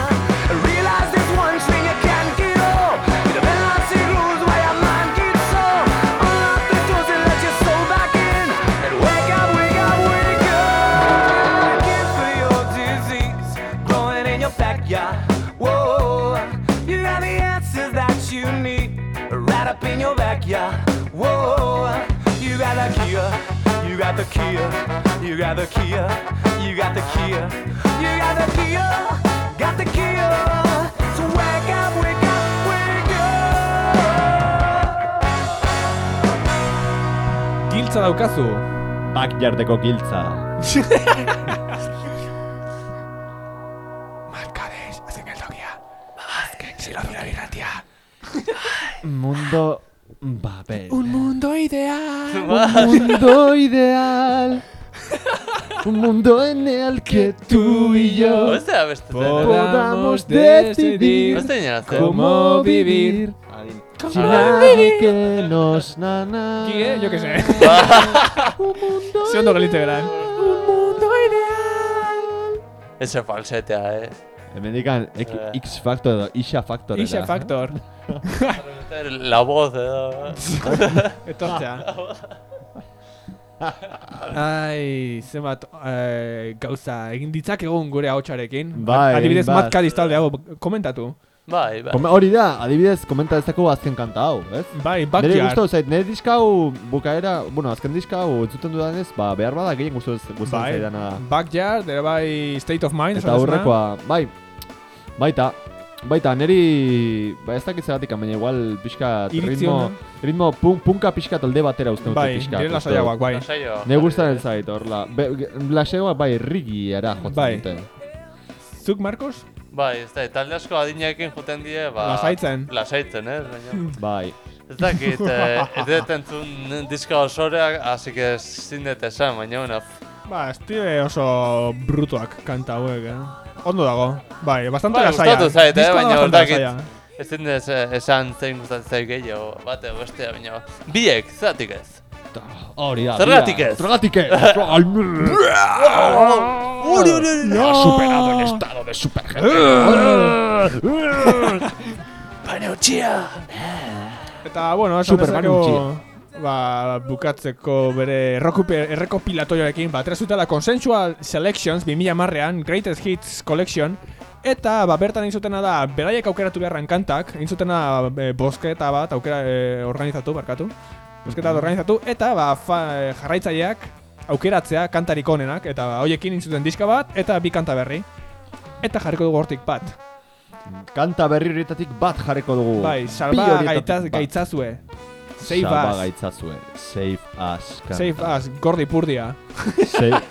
[SPEAKER 4] The cure, you got the cure, you got the cure, you got the cure, got the cure. So wake up, wake up, wake up.
[SPEAKER 2] Giltza daukazu.
[SPEAKER 3] Backyardeko giltza.
[SPEAKER 2] Markades, hacen el tokia. Azken zilodura irratia.
[SPEAKER 3] Mundo... Babel.
[SPEAKER 2] Un mundo ideal.
[SPEAKER 3] Un mundo ideal. Un mundo en el que tú y yo
[SPEAKER 1] Beste da beste zen, eh?
[SPEAKER 3] podamos decidir
[SPEAKER 1] Beste dina zen.
[SPEAKER 2] Cómo vivir.
[SPEAKER 3] sin nadie que nos nana.
[SPEAKER 2] Kie, yo que sé.
[SPEAKER 3] Un mundo
[SPEAKER 2] Se ondo gelite geran.
[SPEAKER 1] Ese falsetea, eh.
[SPEAKER 3] Hemendikan X,
[SPEAKER 1] Eh.
[SPEAKER 3] X Factor edo Isha Factor
[SPEAKER 2] Ixe Factor.
[SPEAKER 1] La voz, edo.
[SPEAKER 2] Etortzea. Ai, zenbat eh, gauza egin ditzakegun gure ahotsarekin.
[SPEAKER 3] Bai,
[SPEAKER 2] Adibidez,
[SPEAKER 3] bat.
[SPEAKER 2] Matka distalde hau komentatu.
[SPEAKER 1] Bai, bai.
[SPEAKER 3] Kome, hori da, adibidez, komenta dezakegu azken kanta hau, ez?
[SPEAKER 2] Bai,
[SPEAKER 3] Nere
[SPEAKER 2] Backyard.
[SPEAKER 3] gustatu zait, nire diska hau bukaera, bueno, azken diska hau entzuten dudanez, ba, behar bada gehien gustatu gustatzen
[SPEAKER 2] Bai,
[SPEAKER 3] zaidana da.
[SPEAKER 2] Backyard, ere bai State of Mind.
[SPEAKER 3] Eta
[SPEAKER 2] esan
[SPEAKER 3] aurrekoa, bai, baita, baita, niri, ba ez dakit zeratik, baina igual pixka ritmo, ritmo pun, punka pixka talde batera uste dute
[SPEAKER 2] Bai,
[SPEAKER 3] pixka.
[SPEAKER 2] direla saiagoak, bai.
[SPEAKER 1] Lasaio.
[SPEAKER 3] Ne gustatzen zait, horla. Be- Laseoa bai, rigiera jotzen
[SPEAKER 2] Bai.
[SPEAKER 3] dute.
[SPEAKER 2] Zuk, Marcos?
[SPEAKER 1] Bai, ez da, talde asko adinekin juten die, ba...
[SPEAKER 2] Lasaitzen.
[SPEAKER 1] Lasaitzen, ez? Baina...
[SPEAKER 3] Bai.
[SPEAKER 1] Ez dakit, eh, ez dut entzun diska osoreak, así que ezin dut esan, baina, bueno,
[SPEAKER 2] Ba, estile oso brutuak kanta hauek, eh? Ondo dago. Bai, bastante
[SPEAKER 1] Bai,
[SPEAKER 2] lasaia.
[SPEAKER 1] gustatu zait, eh, baina ez
[SPEAKER 2] lasaia.
[SPEAKER 1] ezin eh, esan zein gustatzen zait gehiago, bate, bestea, baina... Biek, zeratik ez?
[SPEAKER 3] Hori da.
[SPEAKER 1] Zergatik ez?
[SPEAKER 3] Zergatik ez?
[SPEAKER 1] Uri, uri!
[SPEAKER 3] Ha superado el estado de supergente.
[SPEAKER 1] Baina utxia!
[SPEAKER 2] Eta, bueno, esan dezakegu... ba, bukatzeko bere errekopilatorioarekin, ba, atera zutela Consensual Selections 2000 marrean, Greatest Hits Collection, eta ba, bertan egin zutena da, beraiek aukeratu beharran kantak, egin zutena e, bosketa bat, aukera e, organizatu, barkatu, bosketa bat organizatu, eta ba, fa, e, jarraitzaileak aukeratzea kantarik onenak, eta ba, hoiekin egin zuten diska bat, eta bi kanta berri. Eta jarriko dugu hortik bat.
[SPEAKER 3] Kanta berri horietatik bat jarriko dugu.
[SPEAKER 2] Bai, salba gaitaz,
[SPEAKER 3] bat.
[SPEAKER 2] Save us.
[SPEAKER 3] gaitzazue. Save us. kanta.
[SPEAKER 2] Save us, gordi purdia.
[SPEAKER 3] Save,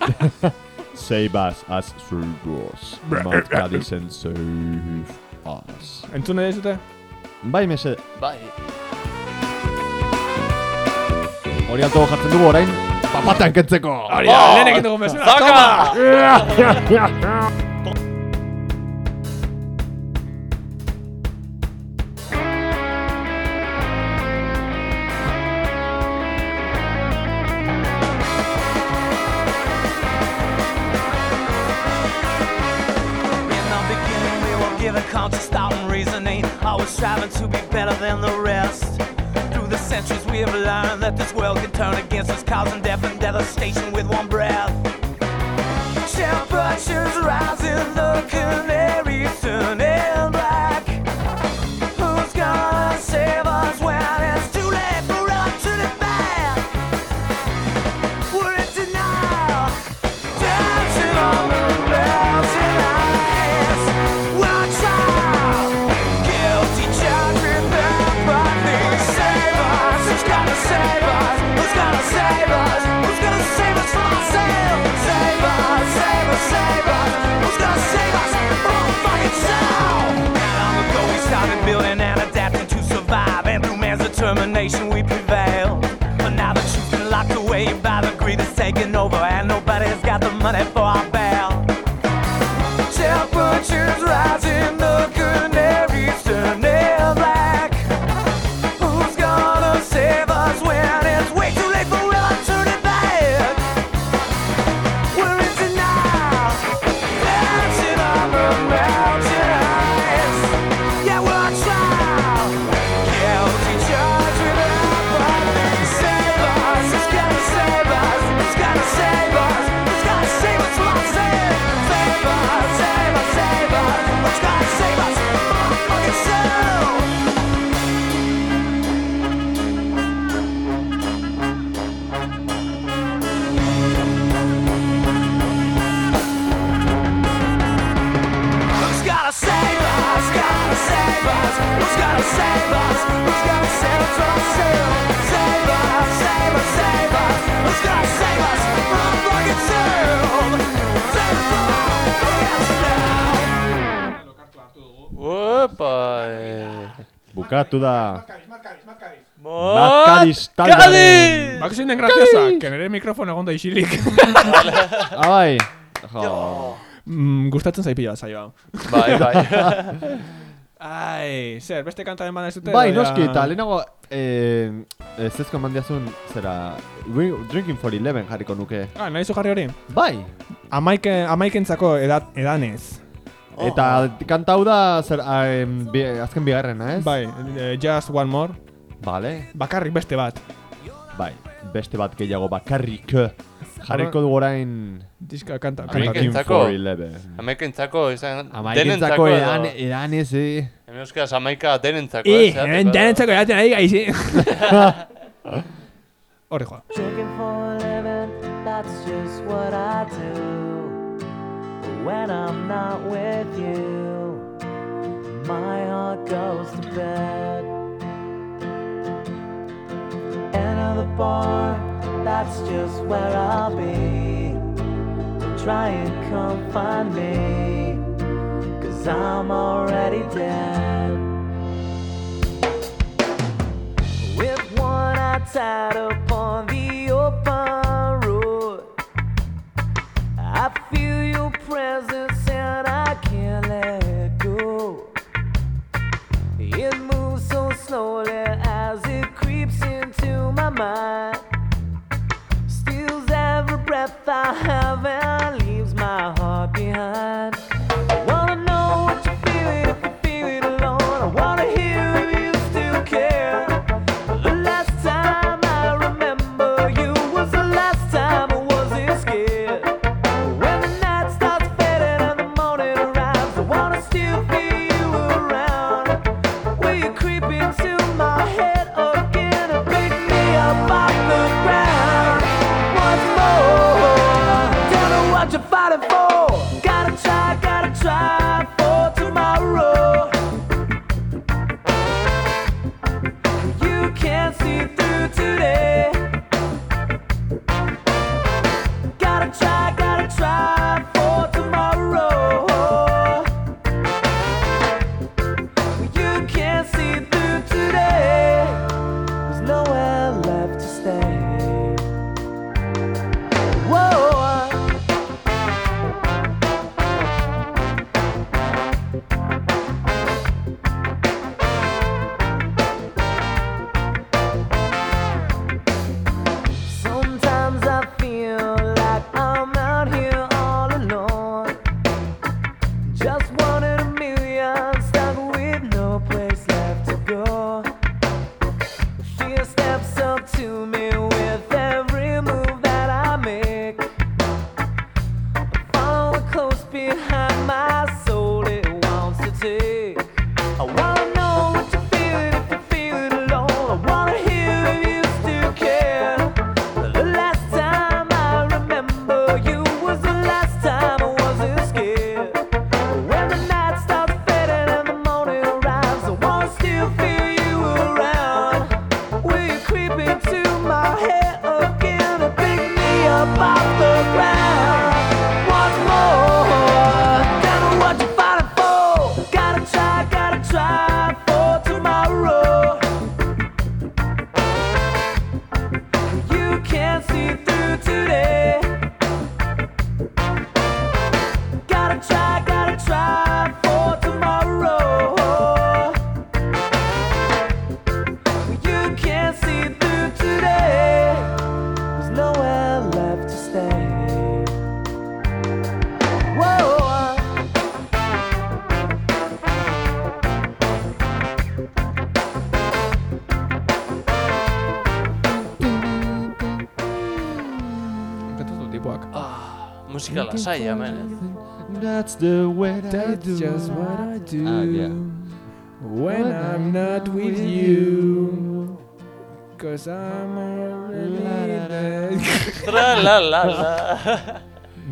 [SPEAKER 3] save us as surgos. Matt Callison save us.
[SPEAKER 2] Entzun nahi duzute?
[SPEAKER 3] Bai, mese.
[SPEAKER 1] Bai.
[SPEAKER 3] Hori alto jartzen dugu orain. Papatean kentzeko.
[SPEAKER 2] Hori da, lehen egin dugu mesura.
[SPEAKER 1] Zaka!
[SPEAKER 4] death and
[SPEAKER 3] Bukatu da.
[SPEAKER 1] Mat
[SPEAKER 3] Maccaris taldearen-
[SPEAKER 2] Bak zein den graziosa, que nire mikrofono egon da isilik.
[SPEAKER 3] Ah, bai. Jo.
[SPEAKER 2] mm, gustatzen zaipila saio hau.
[SPEAKER 1] Bai, bai.
[SPEAKER 2] Ai, zer, beste kantaren bana ez dute?
[SPEAKER 3] Bai, noski, eta lehenago, eh, ez ezko eman diazun, zera, Drinking for Eleven jarriko nuke.
[SPEAKER 2] Ah, nahi zu jarri hori?
[SPEAKER 3] Bai,
[SPEAKER 2] Amaike, amaikentzako edat, edanez.
[SPEAKER 3] Eta kanta hau da, zer, ah, em, bi, azken bigarrena, ez?
[SPEAKER 2] Bai, eh, just one more.
[SPEAKER 3] Bale,
[SPEAKER 2] Bakarrik beste bat.
[SPEAKER 3] bai, beste bat gehiago bakarrik jarriko dugu orain
[SPEAKER 2] Diska kanta.
[SPEAKER 1] Amaikentzako izan...
[SPEAKER 3] Amaikentzako
[SPEAKER 1] edo-
[SPEAKER 3] edan, edanez, eh?
[SPEAKER 1] Hemen euskaz amaika denentzako.
[SPEAKER 2] Eh,
[SPEAKER 1] ez,
[SPEAKER 2] hemen denentzako edaten ari gaizi. Horri joa.
[SPEAKER 6] Drinking for a living, that's just what I do. When I'm not with you, my heart goes to bed. The bar, that's just where I'll be. Try and come find me, cause I'm already dead. With one eye tied upon the open presence and I can't let go. It moves so slowly as it creeps into my mind. Steals every breath I have
[SPEAKER 1] Eh?
[SPEAKER 3] That's the way that I
[SPEAKER 2] That's
[SPEAKER 3] do.
[SPEAKER 2] just what I do
[SPEAKER 3] Ah, yeah.
[SPEAKER 2] when I'm not with you. Cause I'm already there.
[SPEAKER 1] Tra la la la.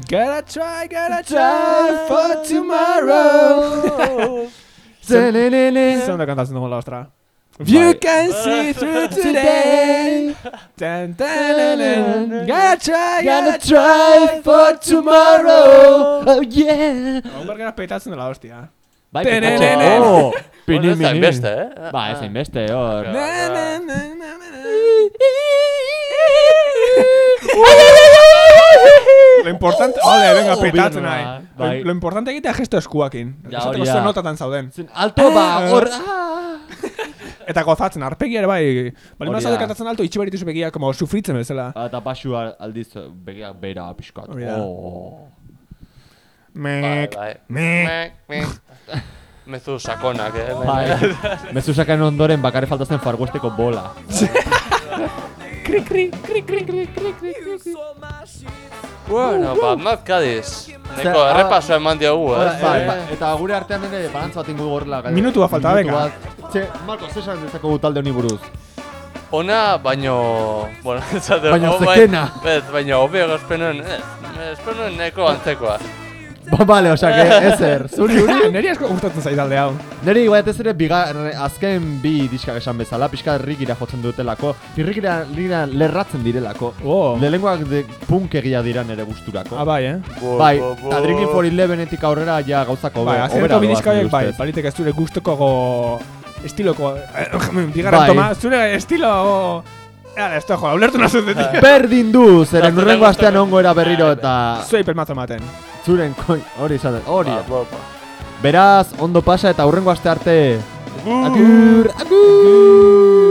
[SPEAKER 2] gotta try, gotta try for tomorrow. you can see through today. Dun, dun, dun, dun. Gotta try, gotta try for tomorrow.
[SPEAKER 3] Oh yeah.
[SPEAKER 2] Hau bergera petatzen dela hostia.
[SPEAKER 3] Bai, petatxo. Oh, pini mini.
[SPEAKER 1] inbeste, eh?
[SPEAKER 3] Ba, ez inbeste, hor.
[SPEAKER 1] Ja.
[SPEAKER 2] Na, na, na, na, na, na. Lo importante, ole, venga,
[SPEAKER 3] Oh,
[SPEAKER 2] petatzen nahi.
[SPEAKER 3] bai.
[SPEAKER 2] Lo, lo importante egitea gesto eskuakin.
[SPEAKER 3] Ja,
[SPEAKER 2] Esateko
[SPEAKER 3] hori
[SPEAKER 2] zer
[SPEAKER 3] da.
[SPEAKER 2] notatan zauden.
[SPEAKER 3] Zen, Alto ba, hor.
[SPEAKER 2] Eta gozatzen, arpegi ere bai. Bali
[SPEAKER 3] Hori
[SPEAKER 2] mazaude
[SPEAKER 3] da.
[SPEAKER 2] kantatzen alto, itxi barituzu begia, como sufritzen bezala.
[SPEAKER 3] Ah, Eta pasu aldiz begiak bera pixkat. Oh.
[SPEAKER 1] Bai,
[SPEAKER 2] Mek,
[SPEAKER 1] bai.
[SPEAKER 2] mek.
[SPEAKER 1] Mek, mek. Mezu sakonak, eh?
[SPEAKER 3] Bai. Mezu sakan ondoren bakarri faltazen farguesteko bola.
[SPEAKER 1] Bueno, ba, Mad Cadiz. Neko
[SPEAKER 3] Zer, ah,
[SPEAKER 1] errepaso eman diogu,
[SPEAKER 3] Bai,
[SPEAKER 1] eh?
[SPEAKER 3] bai, eta gure artean ere balantz bat ingo gorrela.
[SPEAKER 2] Minutu bat falta,
[SPEAKER 3] Minutu
[SPEAKER 2] venga.
[SPEAKER 3] bat. Ze, Marco, zesan dezako talde honi buruz?
[SPEAKER 1] Ona, baino... Bueno, esate...
[SPEAKER 3] Baino
[SPEAKER 1] oh, bai-
[SPEAKER 3] zekena.
[SPEAKER 1] Ez, baino, obio espenoen... Ez, espenoen neko antzekoa.
[SPEAKER 3] Ba, bale, osea, que ezer. Zuri, uri.
[SPEAKER 2] Neri asko gustatzen zait alde hau.
[SPEAKER 3] Neri batez ere bigar, azken bi diskak esan bezala, pixka rigira jotzen dutelako, rigira, rigira lerratzen direlako.
[SPEAKER 2] Oh.
[SPEAKER 3] Lehengoak de punk egia dira nere gusturako.
[SPEAKER 2] Ah, bai, eh?
[SPEAKER 1] Bo,
[SPEAKER 3] bai,
[SPEAKER 1] bo, bo.
[SPEAKER 3] eta Drinking for Elevenetik aurrera ja gauzako
[SPEAKER 2] Bai, bi diska
[SPEAKER 3] doaz,
[SPEAKER 2] bai, balitek ez zure gustuko go... Estiloko... Bigarren
[SPEAKER 3] Bai.
[SPEAKER 2] toma, zure estilo... Hala, ez jo, ulertu nazu zetik.
[SPEAKER 3] Berdin du, zeren urrengo astean ongo era berriro eta
[SPEAKER 2] Zuei pelmazo ematen.
[SPEAKER 3] Zuren koi, hori izan, da, hori.
[SPEAKER 1] Ba.
[SPEAKER 3] Beraz, ondo pasa eta urrengo aste arte. Agur, agur.